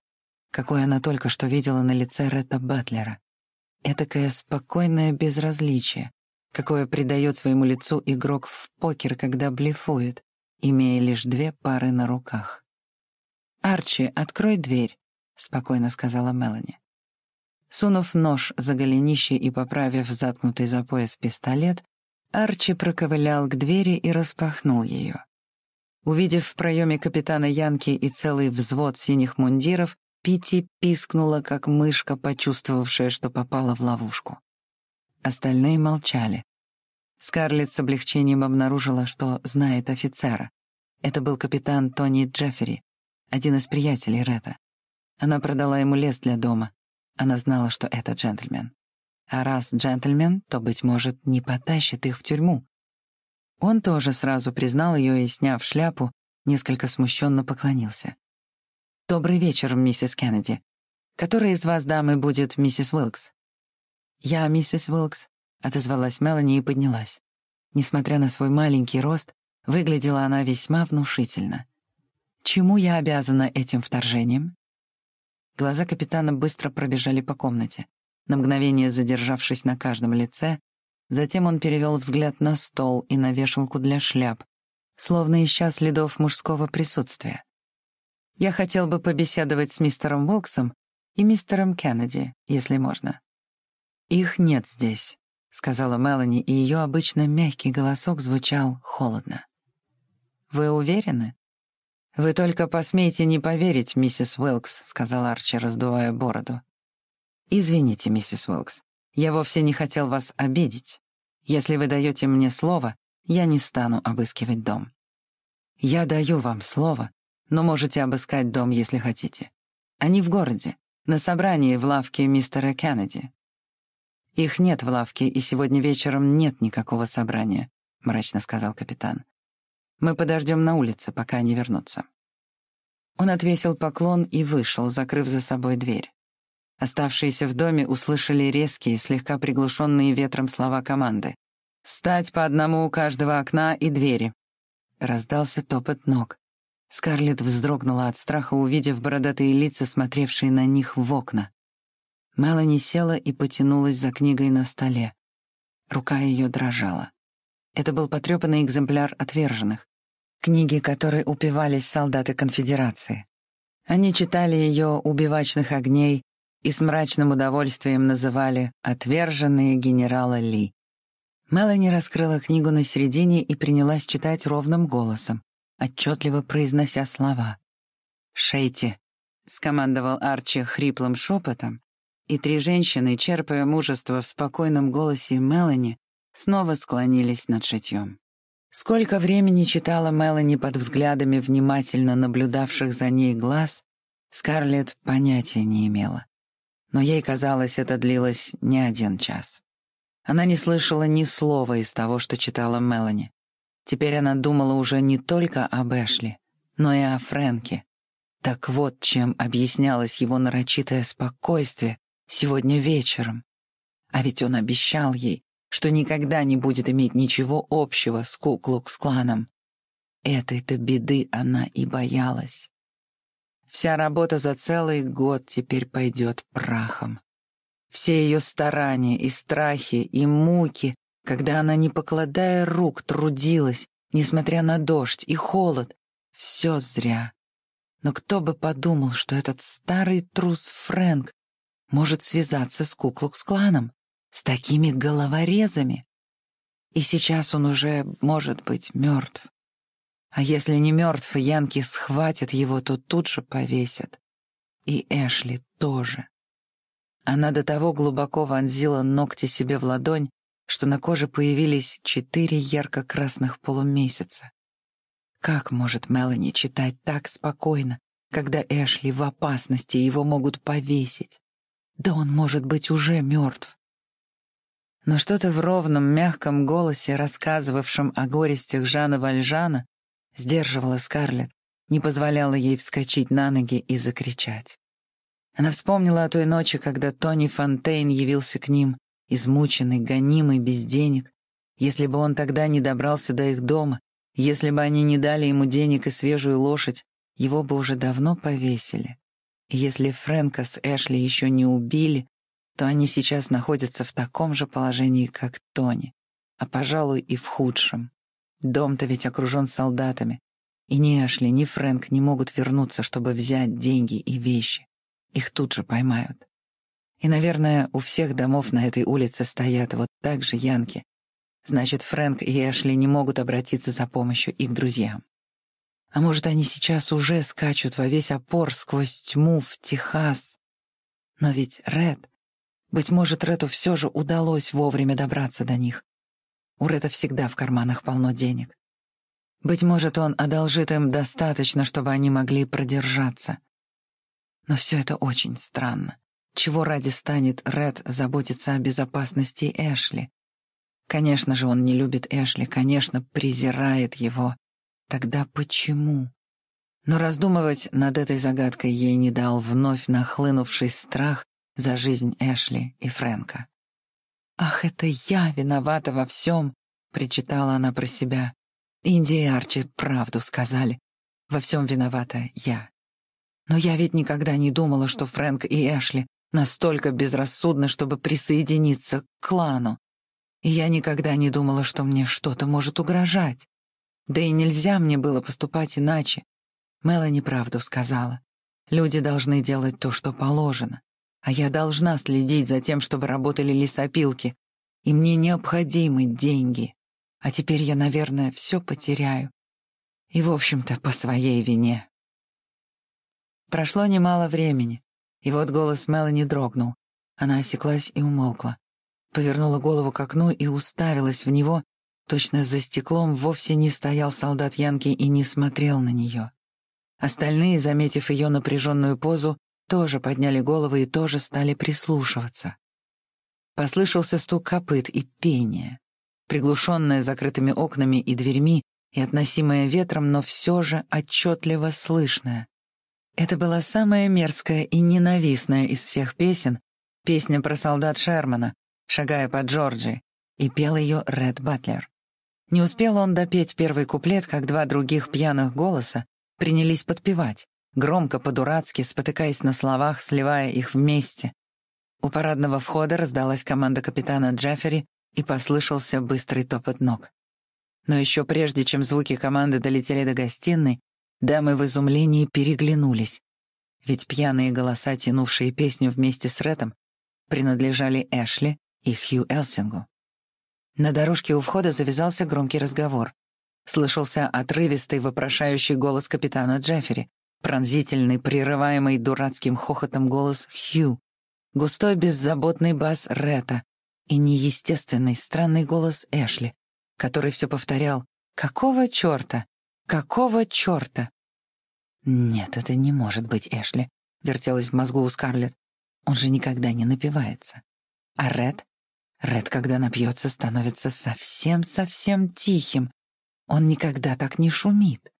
Speaker 1: какое она только что видела на лице Ретта Батлера. Этакое спокойное безразличие, какое придает своему лицу игрок в покер, когда блефует, имея лишь две пары на руках. «Арчи, открой дверь», — спокойно сказала Мелани. Сунув нож за голенище и поправив заткнутый за пояс пистолет, Арчи проковылял к двери и распахнул ее. Увидев в проеме капитана Янки и целый взвод синих мундиров, Пити пискнула, как мышка, почувствовавшая, что попала в ловушку. Остальные молчали. Скарлетт с облегчением обнаружила, что знает офицера. Это был капитан Тони Джеффери, один из приятелей Ретта. Она продала ему лес для дома. Она знала, что это джентльмен. А раз джентльмен, то, быть может, не потащит их в тюрьму. Он тоже сразу признал ее и, сняв шляпу, несколько смущенно поклонился. «Добрый вечер, миссис Кеннеди. Которая из вас, дамы, будет миссис Уилкс?» «Я миссис Уилкс», — отозвалась Мелани и поднялась. Несмотря на свой маленький рост, выглядела она весьма внушительно. «Чему я обязана этим вторжением?» Глаза капитана быстро пробежали по комнате, на мгновение задержавшись на каждом лице, затем он перевел взгляд на стол и на вешалку для шляп, словно ища следов мужского присутствия. Я хотел бы побеседовать с мистером Уилксом и мистером Кеннеди, если можно. Их нет здесь, сказала Мелани, и ее обычно мягкий голосок звучал холодно. Вы уверены? Вы только посмейте не поверить, миссис Уилкс, сказал Арчи, раздувая бороду. «Извините, миссис Уилкс, я вовсе не хотел вас обидеть. Если вы даете мне слово, я не стану обыскивать дом. Я даю вам слово, но можете обыскать дом, если хотите. Они в городе, на собрании в лавке мистера Кеннеди. Их нет в лавке, и сегодня вечером нет никакого собрания, мрачно сказал капитан. Мы подождем на улице, пока они вернутся. Он отвесил поклон и вышел, закрыв за собой дверь. Оставшиеся в доме услышали резкие, слегка приглушенные ветром слова команды. «Стать по одному у каждого окна и двери». Раздался топот ног. Скарлетт вздрогнула от страха, увидев бородатые лица, смотревшие на них в окна. Мелани села и потянулась за книгой на столе. Рука ее дрожала. Это был потрепанный экземпляр «Отверженных», книги которой упивались солдаты конфедерации. Они читали ее у бивачных огней и с мрачным удовольствием называли «Отверженные генерала Ли». Мелани раскрыла книгу на середине и принялась читать ровным голосом, отчетливо произнося слова. «Шейте», — скомандовал Арчи хриплым шепотом, и три женщины, черпая мужество в спокойном голосе Мелани, снова склонились над шитьем. Сколько времени читала Мелани под взглядами внимательно наблюдавших за ней глаз, Скарлетт понятия не имела. Но ей казалось, это длилось не один час. Она не слышала ни слова из того, что читала Мелани. Теперь она думала уже не только об Эшли, но и о Фрэнке. Так вот, чем объяснялось его нарочитое спокойствие сегодня вечером. А ведь он обещал ей, что никогда не будет иметь ничего общего с Куклукс-кланом. Этой-то беды она и боялась. Вся работа за целый год теперь пойдет прахом. Все ее старания и страхи, и муки, когда она, не покладая рук, трудилась, несмотря на дождь и холод, все зря. Но кто бы подумал, что этот старый трус Фрэнк может связаться с Куклукс-кланом? С такими головорезами. И сейчас он уже, может быть, мертв. А если не мертв, Янки схватят его, то тут же повесят. И Эшли тоже. Она до того глубоко вонзила ногти себе в ладонь, что на коже появились четыре ярко-красных полумесяца. Как может Мелани читать так спокойно, когда Эшли в опасности, его могут повесить? Да он может быть уже мертв. Но что-то в ровном, мягком голосе, рассказывавшем о горестях Жана Вальжана, сдерживало Скарлетт, не позволяло ей вскочить на ноги и закричать. Она вспомнила о той ночи, когда Тони Фонтейн явился к ним, измученный, гонимый, без денег. Если бы он тогда не добрался до их дома, если бы они не дали ему денег и свежую лошадь, его бы уже давно повесили. И если Фрэнка с Эшли еще не убили, то они сейчас находятся в таком же положении, как Тони, а, пожалуй, и в худшем. Дом-то ведь окружен солдатами, и ни Эшли, ни Фрэнк не могут вернуться, чтобы взять деньги и вещи. Их тут же поймают. И, наверное, у всех домов на этой улице стоят вот так же янки. Значит, Фрэнк и Эшли не могут обратиться за помощью их друзьям. А может, они сейчас уже скачут во весь опор сквозь тьму в Техас. Но ведь Ред быть может, Рету все же удалось вовремя добраться до них. У Рета всегда в карманах полно денег. Быть может, он одолжит им достаточно, чтобы они могли продержаться. Но все это очень странно. Чего ради станет Ред заботиться о безопасности Эшли? Конечно же, он не любит Эшли, конечно, презирает его. Тогда почему? Но раздумывать над этой загадкой ей не дал вновь нахлынувший страх за жизнь Эшли и Фрэнка. «Ах, это я виновата во всем!» — причитала она про себя. Инди и Арчи правду сказали. Во всем виновата я. Но я ведь никогда не думала, что Фрэнк и Эшли настолько безрассудны, чтобы присоединиться к клану. И я никогда не думала, что мне что-то может угрожать. Да и нельзя мне было поступать иначе. Мелани правду сказала. Люди должны делать то, что положено. А я должна следить за тем, чтобы работали лесопилки. И мне необходимы деньги. А теперь я, наверное, все потеряю. И, в общем-то, по своей вине. Прошло немало времени, и вот голос Мелани дрогнул. Она осеклась и умолкла. Повернула голову к окну и уставилась в него. Точно за стеклом вовсе не стоял солдат Янки и не смотрел на нее. Остальные, заметив ее напряженную позу, тоже подняли головы и тоже стали прислушиваться. Послышался стук копыт и пение, приглушенное закрытыми окнами и дверьми и относимое ветром, но все же отчетливо слышное. Это была самая мерзкая и ненавистная из всех песен, песня про солдат Шермана, шагая по Джорджии, и пел ее Ред Батлер. Не успел он допеть первый куплет, как два других пьяных голоса принялись подпевать, громко, по-дурацки, спотыкаясь на словах, сливая их вместе. У парадного входа раздалась команда капитана Джеффери и послышался быстрый топот ног. Но еще прежде, чем звуки команды долетели до гостиной, дамы в изумлении переглянулись. Ведь пьяные голоса, тянувшие песню вместе с Рэтом, принадлежали Эшли и Хью Элсингу. На дорожке у входа завязался громкий разговор. Слышался отрывистый вопрошающий голос капитана Джеффери, пронзительный, прерываемый дурацким хохотом голос Хью, густой беззаботный бас Ретта и неестественный странный голос Эшли, который все повторял «Какого черта? Какого черта?» «Нет, это не может быть Эшли», — вертелась в мозгу у Скарлетт. «Он же никогда не напивается. А Ред? Ред, когда напьется, становится совсем-совсем тихим. Он никогда так не шумит».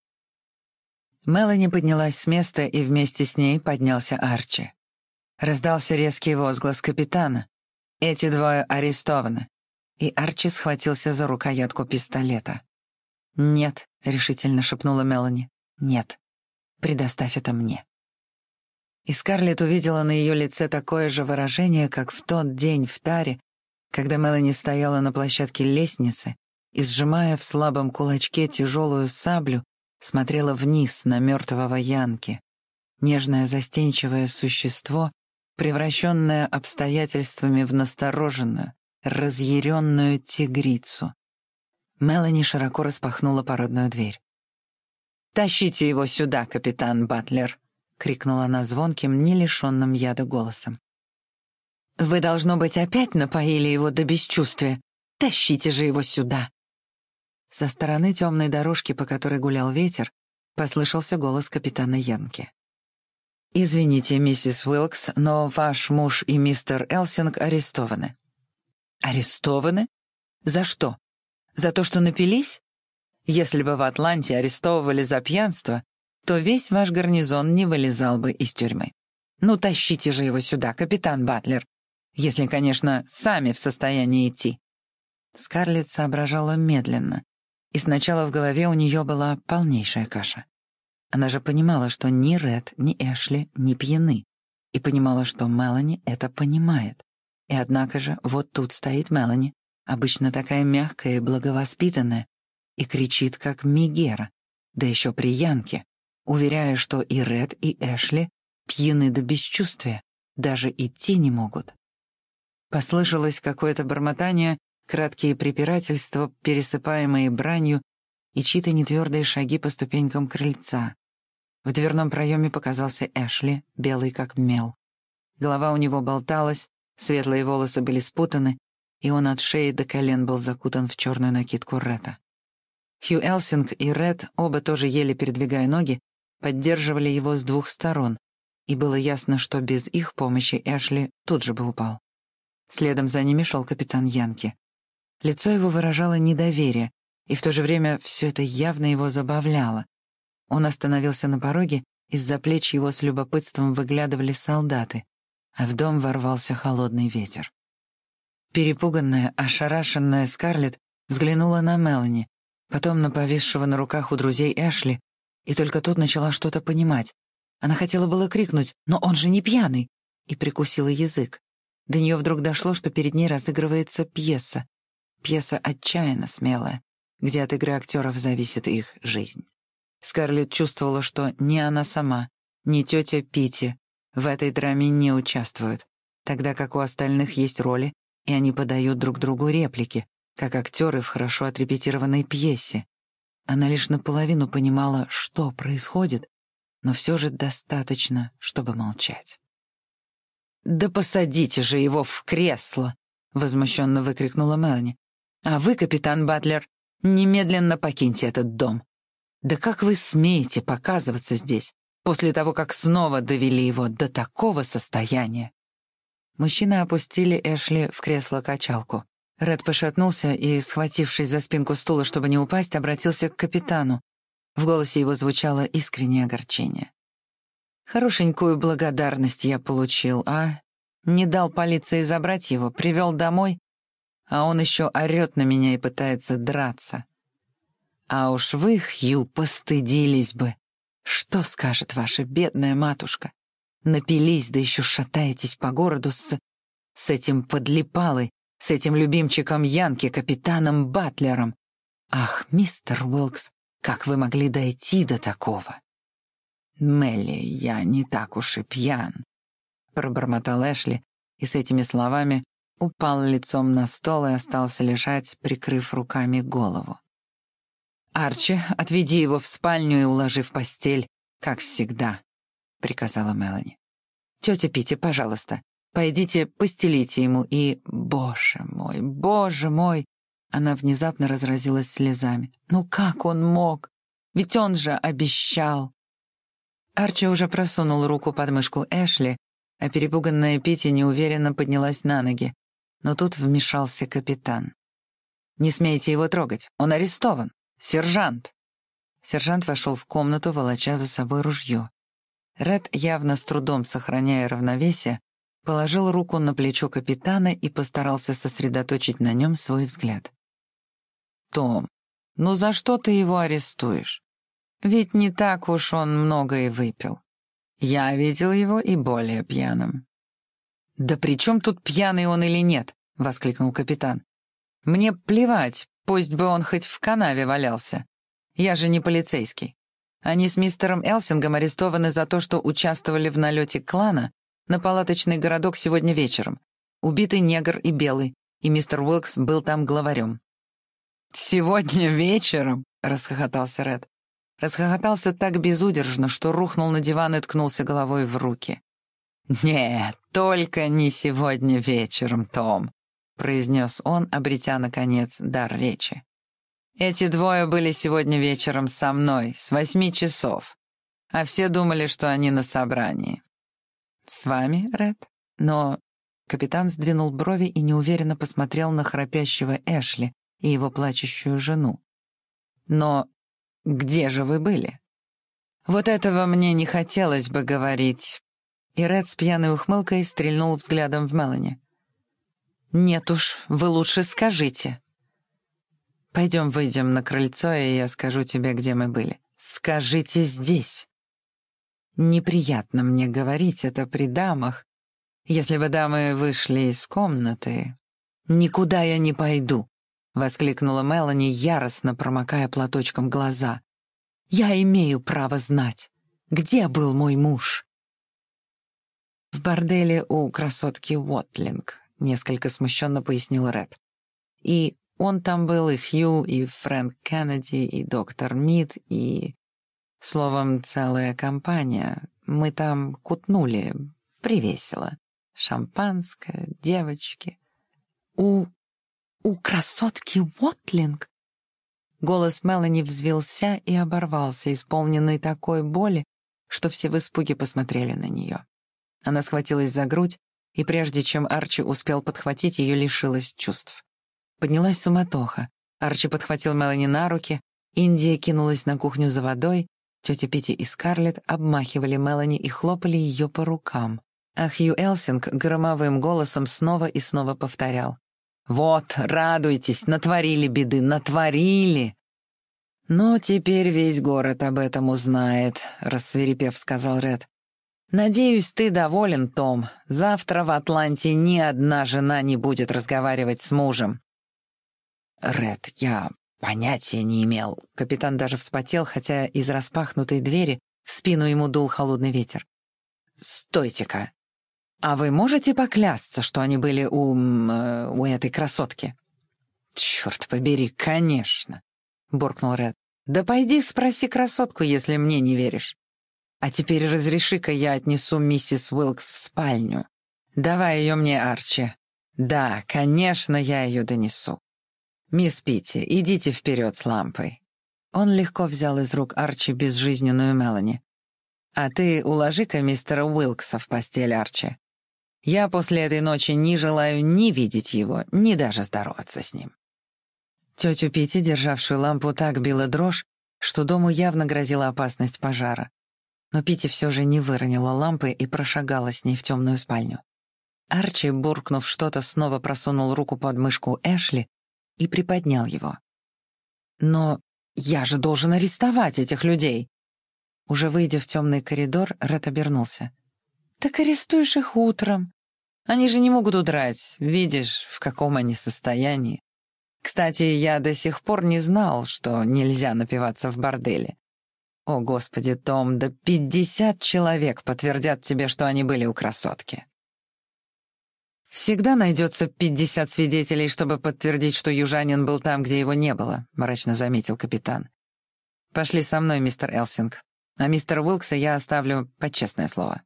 Speaker 1: Мелани поднялась с места, и вместе с ней поднялся Арчи. Раздался резкий возглас капитана. «Эти двое арестованы». И Арчи схватился за рукоятку пистолета. «Нет», — решительно шепнула Мелани. «Нет. Предоставь это мне». И Скарлетт увидела на ее лице такое же выражение, как в тот день в Таре, когда Мелани стояла на площадке лестницы и, сжимая в слабом кулачке тяжелую саблю, смотрела вниз на мертвого Янки. Нежное застенчивое существо, превращенное обстоятельствами в настороженную, разъяренную тигрицу. Мелани широко распахнула породную дверь. «Тащите его сюда, капитан Батлер!» — крикнула она звонким, не лишенным яда голосом. «Вы, должно быть, опять напоили его до бесчувствия. Тащите же его сюда!» Со стороны темной дорожки, по которой гулял ветер, послышался голос капитана Янки. «Извините, миссис Уилкс, но ваш муж и мистер Элсинг арестованы». «Арестованы? За что? За то, что напились? Если бы в Атланте арестовывали за пьянство, то весь ваш гарнизон не вылезал бы из тюрьмы. Ну, тащите же его сюда, капитан Батлер, если, конечно, сами в состоянии идти». Скарлетт соображала медленно, и сначала в голове у нее была полнейшая каша. Она же понимала, что ни Ред, ни Эшли не пьяны, и понимала, что Мелани это понимает. И однако же вот тут стоит Мелани, обычно такая мягкая и благовоспитанная, и кричит, как Мигера, да еще при Янке, уверяя, что и Ред, и Эшли пьяны до бесчувствия, даже идти не могут. Послышалось какое-то бормотание, краткие препирательства, пересыпаемые бранью и чьи-то нетвердые шаги по ступенькам крыльца. В дверном проеме показался Эшли, белый как мел. Голова у него болталась, светлые волосы были спутаны, и он от шеи до колен был закутан в черную накидку Ретта. Хью Элсинг и Ред, оба тоже еле передвигая ноги, поддерживали его с двух сторон, и было ясно, что без их помощи Эшли тут же бы упал. Следом за ними шел капитан Янки. Лицо его выражало недоверие, и в то же время все это явно его забавляло. Он остановился на пороге, из-за плеч его с любопытством выглядывали солдаты, а в дом ворвался холодный ветер. Перепуганная, ошарашенная Скарлетт взглянула на Мелани, потом на повисшего на руках у друзей Эшли, и только тут начала что-то понимать. Она хотела было крикнуть «Но он же не пьяный!» и прикусила язык. До нее вдруг дошло, что перед ней разыгрывается пьеса, Пьеса отчаянно смелая, где от игры актеров зависит их жизнь. Скарлетт чувствовала, что ни она сама, ни тетя Пити в этой драме не участвуют, тогда как у остальных есть роли, и они подают друг другу реплики, как актеры в хорошо отрепетированной пьесе. Она лишь наполовину понимала, что происходит, но все же достаточно, чтобы молчать. «Да посадите же его в кресло!» — возмущенно выкрикнула Мелани. «А вы, капитан Батлер, немедленно покиньте этот дом. Да как вы смеете показываться здесь, после того, как снова довели его до такого состояния?» Мужчины опустили Эшли в кресло-качалку. Ред пошатнулся и, схватившись за спинку стула, чтобы не упасть, обратился к капитану. В голосе его звучало искреннее огорчение. «Хорошенькую благодарность я получил, а? Не дал полиции забрать его, привел домой, а он еще орет на меня и пытается драться. А уж вы, Хью, постыдились бы. Что скажет ваша бедная матушка? Напились, да еще шатаетесь по городу с... с этим подлипалой, с этим любимчиком Янки, капитаном Батлером. Ах, мистер Уилкс, как вы могли дойти до такого? Мелли, я не так уж и пьян, пробормотал Эшли, и с этими словами упал лицом на стол и остался лежать, прикрыв руками голову. «Арчи, отведи его в спальню и уложи в постель, как всегда», — приказала Мелани. «Тетя Пити, пожалуйста, Пойдите, постелите ему и... Боже мой, боже мой!» Она внезапно разразилась слезами. «Ну как он мог? Ведь он же обещал!» Арчи уже просунул руку под мышку Эшли, а перепуганная Питти неуверенно поднялась на ноги. Но тут вмешался капитан. «Не смейте его трогать, он арестован! Сержант!» Сержант вошел в комнату, волоча за собой ружье. Ред, явно с трудом сохраняя равновесие, положил руку на плечо капитана и постарался сосредоточить на нем свой взгляд. «Том, ну за что ты его арестуешь? Ведь не так уж он много и выпил. Я видел его и более пьяным». «Да при чем тут пьяный он или нет?» — воскликнул капитан. «Мне плевать, пусть бы он хоть в канаве валялся. Я же не полицейский. Они с мистером Элсингом арестованы за то, что участвовали в налете клана на палаточный городок сегодня вечером. Убитый негр и белый, и мистер Уилкс был там главарем. «Сегодня вечером?» — расхохотался Ред. Расхохотался так безудержно, что рухнул на диван и ткнулся головой в руки. «Нет, только не сегодня вечером, Том», — произнес он, обретя, наконец, дар речи. «Эти двое были сегодня вечером со мной, с восьми часов, а все думали, что они на собрании. «С вами, Ред?» Но капитан сдвинул брови и неуверенно посмотрел на храпящего Эшли и его плачущую жену. «Но где же вы были?» «Вот этого мне не хотелось бы говорить». И Ред с пьяной ухмылкой стрельнул взглядом в Мелани. «Нет уж, вы лучше скажите». «Пойдем выйдем на крыльцо, и я скажу тебе, где мы были». «Скажите здесь». Неприятно мне говорить это при дамах. Если бы дамы вышли из комнаты... «Никуда я не пойду», — воскликнула Мелани, яростно промокая платочком глаза. «Я имею право знать, где был мой муж?» «В борделе у красотки Уотлинг», — несколько смущенно пояснил Ред. «И он там был, и Хью, и Фрэнк Кеннеди, и доктор Мид, и...» Словом, целая компания. Мы там кутнули, привесело. Шампанское, девочки. У... у красотки Уотлинг? Голос Мелани взвился и оборвался, исполненный такой боли, что все в испуге посмотрели на нее. Она схватилась за грудь, и прежде чем Арчи успел подхватить, ее лишилась чувств. Поднялась суматоха. Арчи подхватил Мелани на руки, Индия кинулась на кухню за водой, Тетя Питти и Скарлетт обмахивали Мелани и хлопали ее по рукам. А Хью Элсинг громовым голосом снова и снова повторял. «Вот, радуйтесь, натворили беды, натворили!» «Ну, теперь весь город об этом узнает», — рассверепев сказал Ред. «Надеюсь, ты доволен, Том. Завтра в Атланте ни одна жена не будет разговаривать с мужем». «Ред, я Понятия не имел. Капитан даже вспотел, хотя из распахнутой двери в спину ему дул холодный ветер. «Стойте-ка! А вы можете поклясться, что они были у... Э, у этой красотки?» «Черт побери, конечно!» — буркнул Ред. «Да пойди спроси красотку, если мне не веришь. А теперь разреши-ка я отнесу миссис Уилкс в спальню. Давай ее мне, Арчи. Да, конечно, я ее донесу. Мисс Питти, идите вперед с лампой. Он легко взял из рук Арчи безжизненную Мелани. А ты уложи-ка мистера Уилкса в постель, Арчи. Я после этой ночи не желаю ни видеть его, ни даже здороваться с ним. Тетю Питти, державшую лампу, так била дрожь, что дому явно грозила опасность пожара. Но Питти все же не выронила лампы и прошагала с ней в темную спальню. Арчи, буркнув что-то, снова просунул руку под мышку Эшли и приподнял его. «Но я же должен арестовать этих людей!» Уже выйдя в темный коридор, Ред обернулся. «Так арестуешь их утром. Они же не могут удрать. Видишь, в каком они состоянии. Кстати, я до сих пор не знал, что нельзя напиваться в борделе. О, Господи, Том, да пятьдесят человек подтвердят тебе, что они были у красотки. «Всегда найдется пятьдесят свидетелей, чтобы подтвердить, что южанин был там, где его не было», — мрачно заметил капитан. «Пошли со мной, мистер Элсинг. А мистера Уилкса я оставлю под честное слово.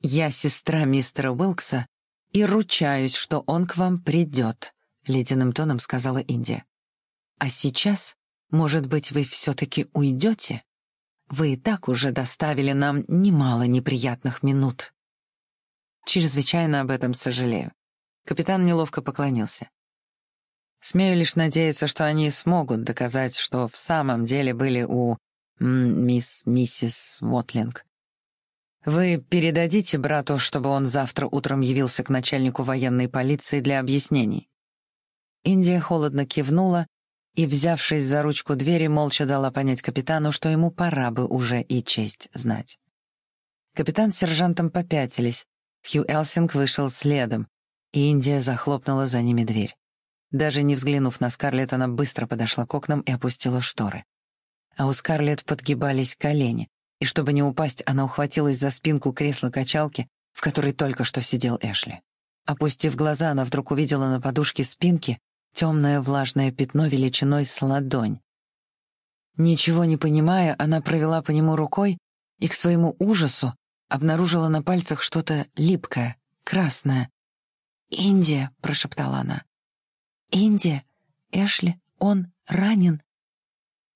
Speaker 1: Я сестра мистера Уилкса и ручаюсь, что он к вам придет», — ледяным тоном сказала Индия. «А сейчас, может быть, вы все-таки уйдете? Вы и так уже доставили нам немало неприятных минут». «Чрезвычайно об этом сожалею». Капитан неловко поклонился. «Смею лишь надеяться, что они смогут доказать, что в самом деле были у мисс миссис Уотлинг. Вы передадите брату, чтобы он завтра утром явился к начальнику военной полиции для объяснений?» Индия холодно кивнула и, взявшись за ручку двери, молча дала понять капитану, что ему пора бы уже и честь знать. Капитан с сержантом попятились. Хью Элсинг вышел следом, и Индия захлопнула за ними дверь. Даже не взглянув на Скарлетт, она быстро подошла к окнам и опустила шторы. А у Скарлетт подгибались колени, и чтобы не упасть, она ухватилась за спинку кресла-качалки, в которой только что сидел Эшли. Опустив глаза, она вдруг увидела на подушке спинки темное влажное пятно величиной с ладонь. Ничего не понимая, она провела по нему рукой и, к своему ужасу, обнаружила на пальцах что-то липкое, красное. «Индия», — прошептала она. «Индия? Эшли? Он ранен?»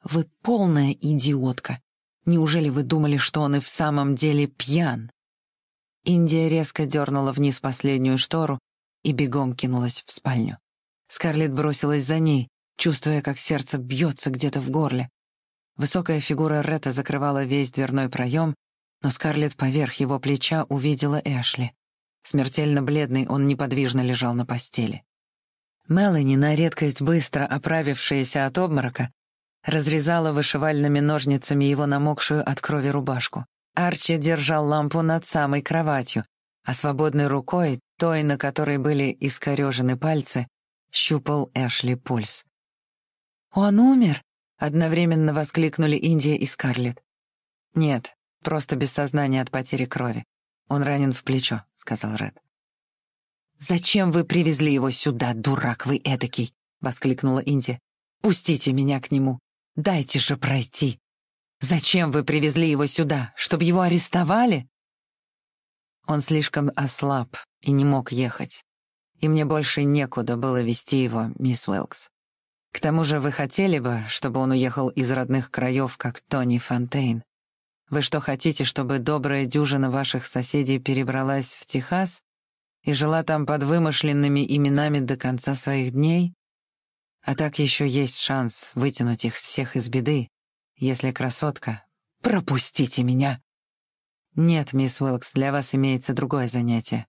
Speaker 1: «Вы полная идиотка. Неужели вы думали, что он и в самом деле пьян?» Индия резко дернула вниз последнюю штору и бегом кинулась в спальню. Скарлетт бросилась за ней, чувствуя, как сердце бьется где-то в горле. Высокая фигура Ретта закрывала весь дверной проем, но Скарлетт поверх его плеча увидела Эшли. Смертельно бледный, он неподвижно лежал на постели. Мелани, на редкость быстро оправившаяся от обморока, разрезала вышивальными ножницами его намокшую от крови рубашку. Арчи держал лампу над самой кроватью, а свободной рукой, той, на которой были искорежены пальцы, щупал Эшли пульс. «Он умер?» — одновременно воскликнули Индия и Скарлетт. «Нет, просто без сознания от потери крови. Он ранен в плечо», — сказал Ред. «Зачем вы привезли его сюда, дурак вы эдакий?» — воскликнула Индия. «Пустите меня к нему. Дайте же пройти. Зачем вы привезли его сюда? Чтобы его арестовали?» Он слишком ослаб и не мог ехать и мне больше некуда было вести его, мисс Уилкс. К тому же вы хотели бы, чтобы он уехал из родных краев, как Тони Фонтейн. Вы что, хотите, чтобы добрая дюжина ваших соседей перебралась в Техас и жила там под вымышленными именами до конца своих дней? А так еще есть шанс вытянуть их всех из беды, если красотка... Пропустите меня! Нет, мисс Уилкс, для вас имеется другое занятие.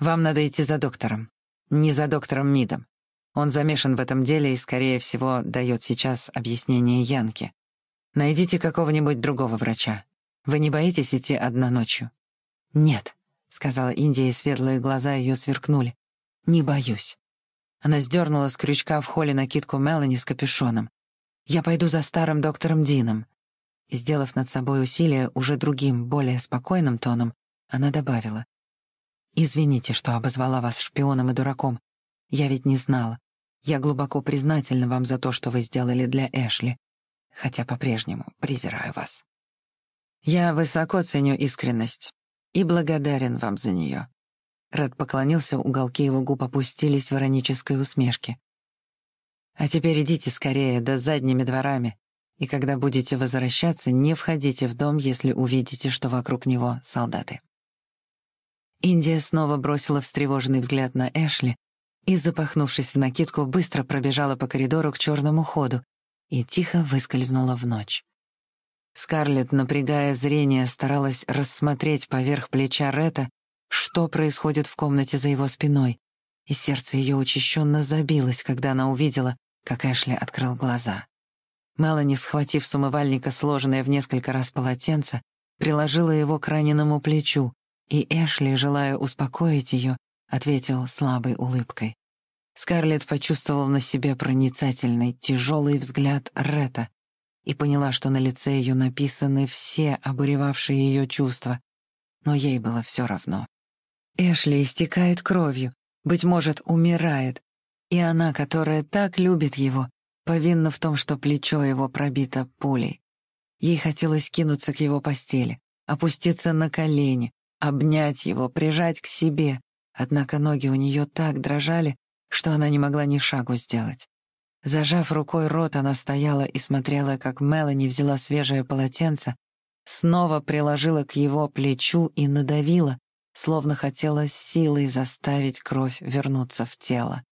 Speaker 1: Вам надо идти за доктором. Не за доктором Мидом. Он замешан в этом деле и, скорее всего, дает сейчас объяснение Янке. Найдите какого-нибудь другого врача. Вы не боитесь идти одна ночью? Нет, сказала Индия, и светлые глаза ее сверкнули. Не боюсь. Она сдернула с крючка в холле накидку Мелани с капюшоном. Я пойду за старым доктором Дином. Сделав над собой усилие уже другим, более спокойным тоном, она добавила. Извините, что обозвала вас шпионом и дураком. Я ведь не знала. Я глубоко признательна вам за то, что вы сделали для Эшли, хотя по-прежнему презираю вас. Я высоко ценю искренность и благодарен вам за нее. Ред поклонился, уголки его губ опустились в иронической усмешке. «А теперь идите скорее, да задними дворами, и когда будете возвращаться, не входите в дом, если увидите, что вокруг него солдаты». Индия снова бросила встревоженный взгляд на Эшли и, запахнувшись в накидку, быстро пробежала по коридору к черному ходу и тихо выскользнула в ночь. Скарлетт, напрягая зрение, старалась рассмотреть поверх плеча Рета, что происходит в комнате за его спиной, и сердце ее учащенно забилось, когда она увидела, как Эшли открыл глаза. Мелани, схватив с умывальника сложенное в несколько раз полотенце, приложила его к раненому плечу, и Эшли, желая успокоить ее, ответил слабой улыбкой. Скарлетт почувствовала на себе проницательный, тяжелый взгляд Рета и поняла, что на лице ее написаны все обуревавшие ее чувства, но ей было все равно. Эшли истекает кровью, быть может, умирает, и она, которая так любит его, повинна в том, что плечо его пробито пулей. Ей хотелось кинуться к его постели, опуститься на колени, обнять его, прижать к себе, однако ноги у нее так дрожали, что она не могла ни шагу сделать. Зажав рукой рот, она стояла и смотрела, как Мелани взяла свежее полотенце, снова приложила к его плечу и надавила, словно хотела силой заставить кровь вернуться в тело.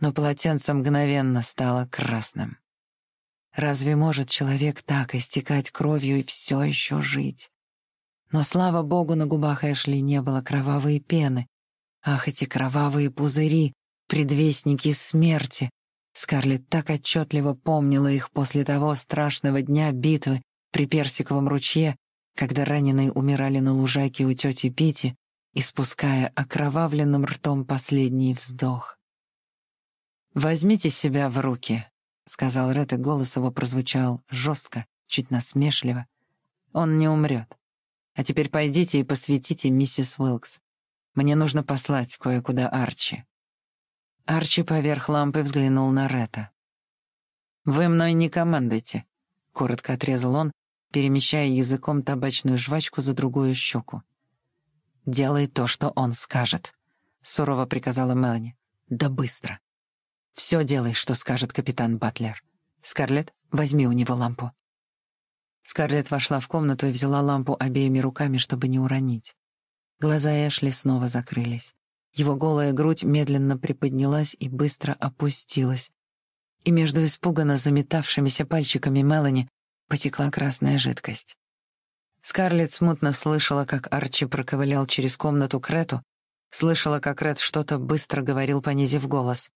Speaker 1: Но полотенце мгновенно стало красным. Разве может человек так истекать кровью и все еще жить? Но, слава богу, на губах Эшли не было кровавой пены. Ах, эти кровавые пузыри, предвестники смерти! Скарлетт так отчетливо помнила их после того страшного дня битвы при Персиковом ручье, когда раненые умирали на лужайке у тети Пити, испуская окровавленным ртом последний вздох. «Возьмите себя в руки», — сказал Ред, и голос его прозвучал жестко, чуть насмешливо. «Он не умрет. А теперь пойдите и посвятите миссис Уилкс. Мне нужно послать кое-куда Арчи». Арчи поверх лампы взглянул на Рета. «Вы мной не командуйте», — коротко отрезал он, перемещая языком табачную жвачку за другую щеку. «Делай то, что он скажет», — сурово приказала Мелани. «Да быстро». Все делай, что скажет капитан Батлер. Скарлетт, возьми у него лампу». Скарлетт вошла в комнату и взяла лампу обеими руками, чтобы не уронить. Глаза Эшли снова закрылись. Его голая грудь медленно приподнялась и быстро опустилась. И между испуганно заметавшимися пальчиками Мелани потекла красная жидкость. Скарлетт смутно слышала, как Арчи проковылял через комнату к Рету, слышала, как Ред что-то быстро говорил, понизив голос.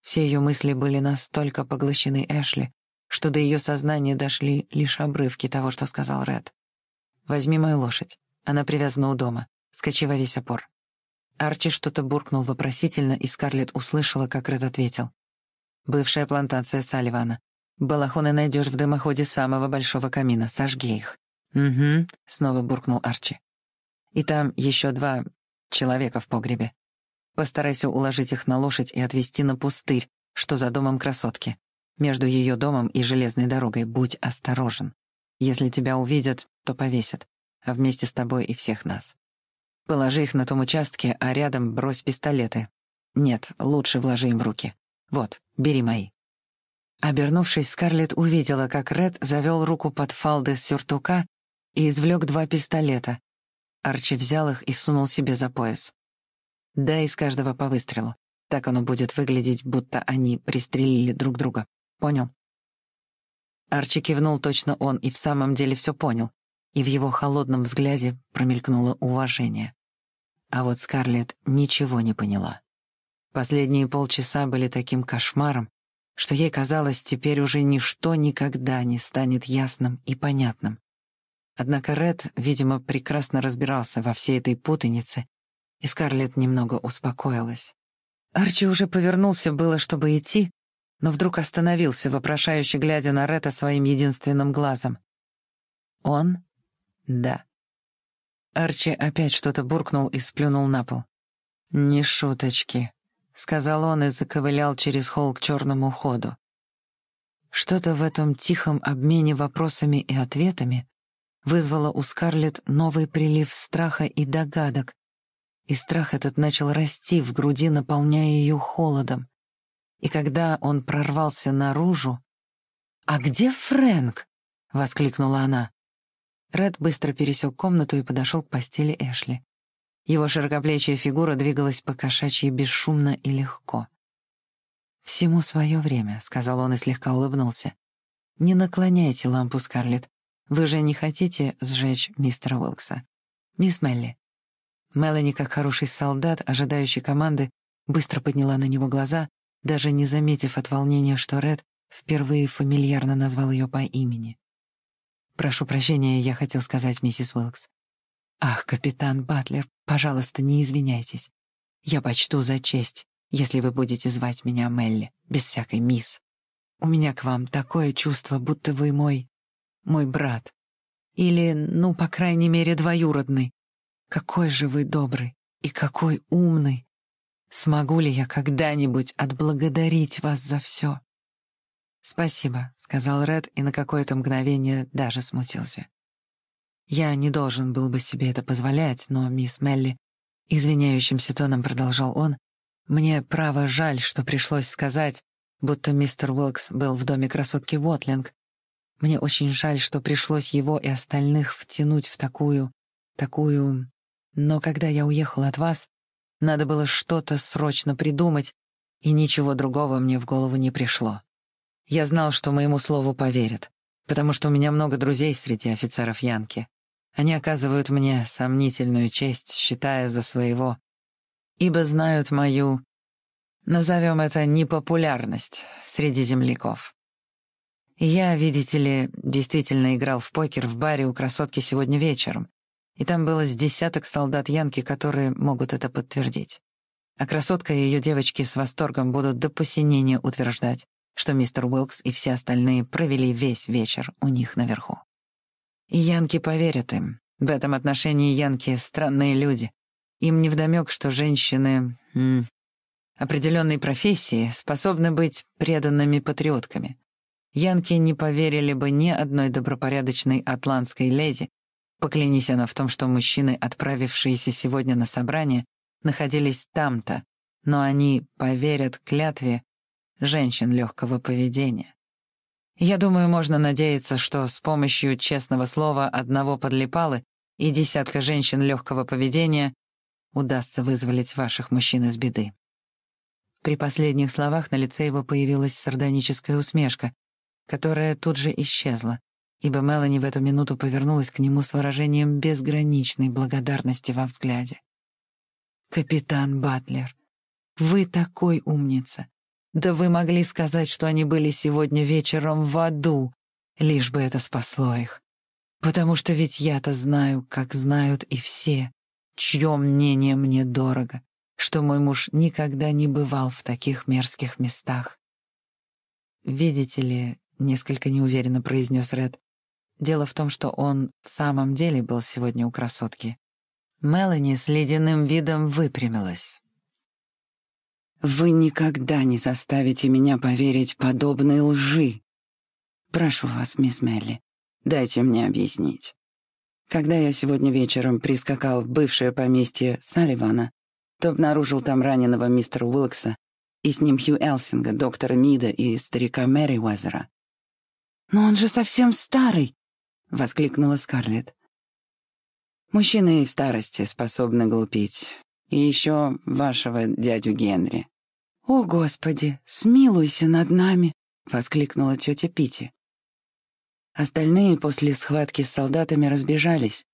Speaker 1: Все ее мысли были настолько поглощены Эшли, что до ее сознания дошли лишь обрывки того, что сказал Ред. «Возьми мою лошадь. Она привязана у дома. Скачи во весь опор». Арчи что-то буркнул вопросительно, и Скарлетт услышала, как Ред ответил. «Бывшая плантация Салливана. Балахоны найдешь в дымоходе самого большого камина. Сожги их». «Угу», — снова буркнул Арчи. «И там еще два человека в погребе. Постарайся уложить их на лошадь и отвезти на пустырь, что за домом красотки. Между ее домом и железной дорогой будь осторожен. Если тебя увидят, то повесят, а вместе с тобой и всех нас. Положи их на том участке, а рядом брось пистолеты. Нет, лучше вложи им в руки. Вот, бери мои». Обернувшись, Скарлетт увидела, как Ред завел руку под фалды сюртука и извлек два пистолета. Арчи взял их и сунул себе за пояс. Да, из каждого по выстрелу. Так оно будет выглядеть, будто они пристрелили друг друга. Понял? Арчи кивнул точно он и в самом деле все понял, и в его холодном взгляде промелькнуло уважение. А вот Скарлетт ничего не поняла. Последние полчаса были таким кошмаром, что ей казалось, теперь уже ничто никогда не станет ясным и понятным. Однако Ред, видимо, прекрасно разбирался во всей этой путанице и Скарлетт немного успокоилась. Арчи уже повернулся было, чтобы идти, но вдруг остановился, вопрошающе глядя на Ретта своим единственным глазом. «Он? Да». Арчи опять что-то буркнул и сплюнул на пол. «Не шуточки», — сказал он и заковылял через холл к черному ходу. Что-то в этом тихом обмене вопросами и ответами вызвало у Скарлетт новый прилив страха и догадок, и страх этот начал расти в груди, наполняя ее холодом. И когда он прорвался наружу... «А где Фрэнк?» — воскликнула она. Ред быстро пересек комнату и подошел к постели Эшли. Его широкоплечья фигура двигалась по кошачьи бесшумно и легко. «Всему свое время», — сказал он и слегка улыбнулся. «Не наклоняйте лампу, Скарлетт. Вы же не хотите сжечь мистера Уилкса. Мисс Мелли». Мелани, как хороший солдат, ожидающий команды, быстро подняла на него глаза, даже не заметив от волнения, что Ред впервые фамильярно назвал ее по имени. «Прошу прощения, я хотел сказать миссис Уилкс. Ах, капитан Батлер, пожалуйста, не извиняйтесь. Я почту за честь, если вы будете звать меня Мелли, без всякой мисс. У меня к вам такое чувство, будто вы мой... мой брат. Или, ну, по крайней мере, двоюродный. Какой же вы добрый и какой умный. Смогу ли я когда-нибудь отблагодарить вас за все? «Спасибо», — сказал Ред и на какое-то мгновение даже смутился. Я не должен был бы себе это позволять, но, мисс Мелли, извиняющимся тоном продолжал он, мне право жаль, что пришлось сказать, будто мистер Уилкс был в доме красотки Вотлинг. Мне очень жаль, что пришлось его и остальных втянуть в такую... такую... Но когда я уехал от вас, надо было что-то срочно придумать, и ничего другого мне в голову не пришло. Я знал, что моему слову поверят, потому что у меня много друзей среди офицеров Янки. Они оказывают мне сомнительную честь, считая за своего, ибо знают мою, назовем это, непопулярность среди земляков. я, видите ли, действительно играл в покер в баре у красотки сегодня вечером, и там было с десяток солдат Янки, которые могут это подтвердить. А красотка и ее девочки с восторгом будут до посинения утверждать, что мистер Уилкс и все остальные провели весь вечер у них наверху. И янки поверят им. В этом отношении янки — странные люди. Им невдомёк, что женщины м, определенной профессии способны быть преданными патриотками. Янки не поверили бы ни одной добропорядочной атлантской леди, поклянись она в том, что мужчины, отправившиеся сегодня на собрание, находились там-то, но они поверят клятве, женщин легкого поведения. Я думаю, можно надеяться, что с помощью честного слова одного подлипалы и десятка женщин легкого поведения удастся вызволить ваших мужчин из беды. При последних словах на лице его появилась сардоническая усмешка, которая тут же исчезла, ибо Мелани в эту минуту повернулась к нему с выражением безграничной благодарности во взгляде. «Капитан Батлер, вы такой умница! Да вы могли сказать, что они были сегодня вечером в аду, лишь бы это спасло их. Потому что ведь я-то знаю, как знают и все, чье мнение мне дорого, что мой муж никогда не бывал в таких мерзких местах. «Видите ли», — несколько неуверенно произнес Ред, «дело в том, что он в самом деле был сегодня у красотки». Мелани с ледяным видом выпрямилась. Вы никогда не заставите меня поверить подобной лжи. Прошу вас, мисс Мелли, дайте мне объяснить. Когда я сегодня вечером прискакал в бывшее поместье Салливана, то обнаружил там раненого мистера Уилкса и с ним Хью Элсинга, доктора Мида и старика Мэри Уэзера. «Но он же совсем старый!» — воскликнула Скарлетт. «Мужчины и в старости способны глупить. И еще вашего дядю Генри. «О, Господи, смилуйся над нами!» — воскликнула тетя Пити. Остальные после схватки с солдатами разбежались,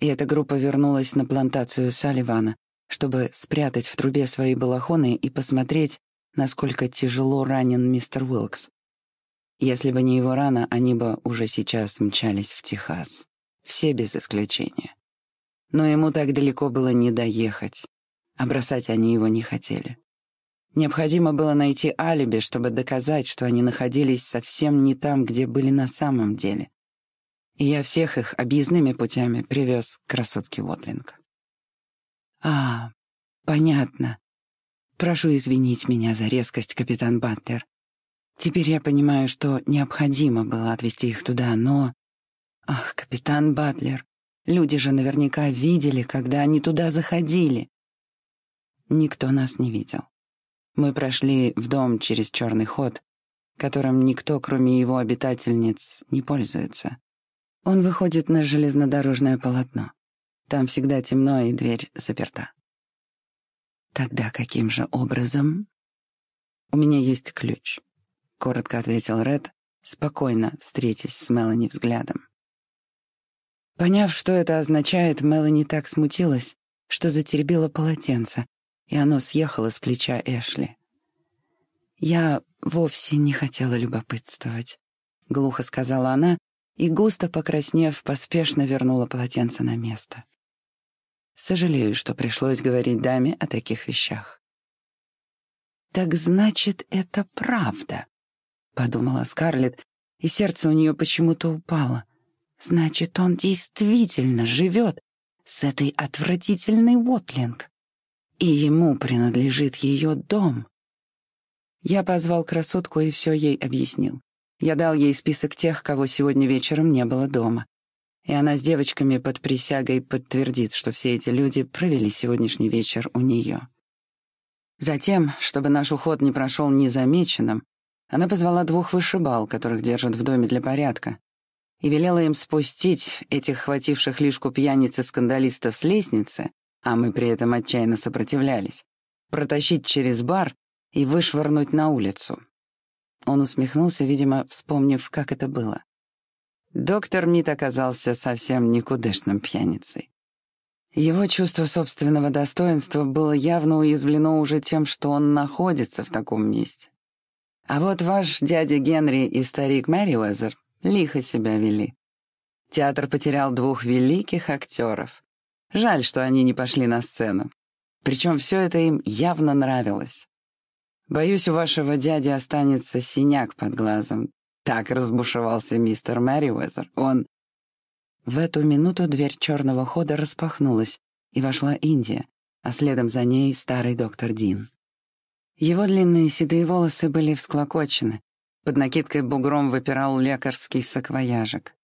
Speaker 1: и эта группа вернулась на плантацию Салливана, чтобы спрятать в трубе свои балахоны и посмотреть, насколько тяжело ранен мистер Уилкс. Если бы не его рана, они бы уже сейчас мчались в Техас. Все без исключения. Но ему так далеко было не доехать, а бросать они его не хотели. Необходимо было найти алиби, чтобы доказать, что они находились совсем не там, где были на самом деле. И я всех их объездными путями привез к красотке Уотлинг. «А, понятно. Прошу извинить меня за резкость, капитан Батлер. Теперь я понимаю, что необходимо было отвезти их туда, но... Ах, капитан Батлер, люди же наверняка видели, когда они туда заходили. Никто нас не видел. Мы прошли в дом через черный ход, которым никто, кроме его обитательниц, не пользуется. Он выходит на железнодорожное полотно. Там всегда темно, и дверь заперта. Тогда каким же образом? У меня есть ключ, коротко ответил Ред, спокойно встретясь с Мелани взглядом. Поняв, что это означает, Мелани так смутилась, что затеребила полотенце, и оно съехало с плеча Эшли. «Я вовсе не хотела любопытствовать», — глухо сказала она, и, густо покраснев, поспешно вернула полотенце на место. Сожалею, что пришлось говорить даме о таких вещах. «Так значит, это правда», — подумала Скарлетт, и сердце у нее почему-то упало. «Значит, он действительно живет с этой отвратительной Уотлинг, и ему принадлежит ее дом». Я позвал красотку и все ей объяснил. Я дал ей список тех, кого сегодня вечером не было дома. И она с девочками под присягой подтвердит, что все эти люди провели сегодняшний вечер у нее. Затем, чтобы наш уход не прошел незамеченным, она позвала двух вышибал, которых держат в доме для порядка, и велела им спустить этих хвативших лишку пьяниц и скандалистов с лестницы, а мы при этом отчаянно сопротивлялись, протащить через бар и вышвырнуть на улицу. Он усмехнулся, видимо, вспомнив, как это было. Доктор Мит оказался совсем никудышным пьяницей. Его чувство собственного достоинства было явно уязвлено уже тем, что он находится в таком месте. А вот ваш дядя Генри и старик Мэриуэзер лихо себя вели. Театр потерял двух великих актеров. Жаль, что они не пошли на сцену. Причем все это им явно нравилось. Боюсь, у вашего дяди останется синяк под глазом, так разбушевался мистер Мэриуэзер. Он... В эту минуту дверь черного хода распахнулась, и вошла Индия, а следом за ней старый доктор Дин. Его длинные седые волосы были всклокочены. Под накидкой бугром выпирал лекарский саквояжик.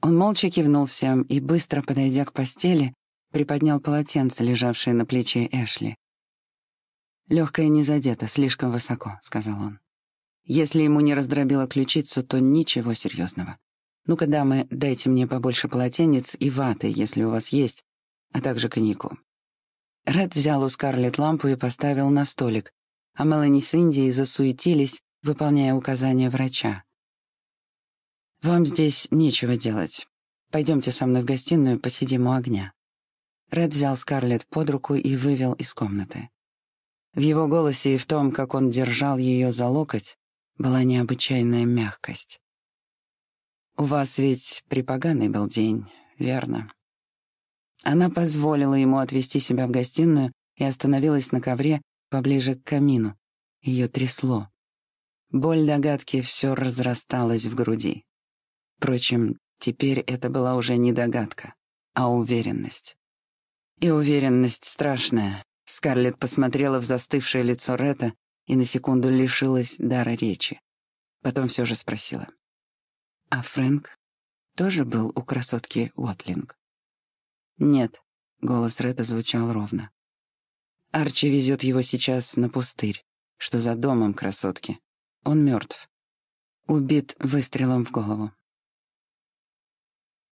Speaker 1: Он молча кивнул всем и, быстро подойдя к постели, приподнял полотенце, лежавшее на плече Эшли. «Легкое не задето, слишком высоко», — сказал он. Если ему не раздробило ключицу, то ничего серьезного. Ну-ка, дамы, дайте мне побольше полотенец и ваты, если у вас есть, а также коньяку. Ред взял у Скарлетт лампу и поставил на столик, а Мелани с Индией засуетились, выполняя указания врача. «Вам здесь нечего делать. Пойдемте со мной в гостиную, посидим у огня». Ред взял Скарлетт под руку и вывел из комнаты. В его голосе и в том, как он держал ее за локоть, была необычайная мягкость. «У вас ведь припоганый был день, верно?» Она позволила ему отвести себя в гостиную и остановилась на ковре поближе к камину. Ее трясло. Боль догадки все разрасталась в груди. Впрочем, теперь это была уже не догадка, а уверенность. И уверенность страшная. Скарлетт посмотрела в застывшее лицо Ретта и на секунду лишилась дара речи. Потом все же спросила. «А Фрэнк тоже был у красотки Уотлинг?» «Нет», — голос Ретта звучал ровно. «Арчи везет его сейчас на пустырь, что за домом красотки. Он мертв. Убит выстрелом в голову».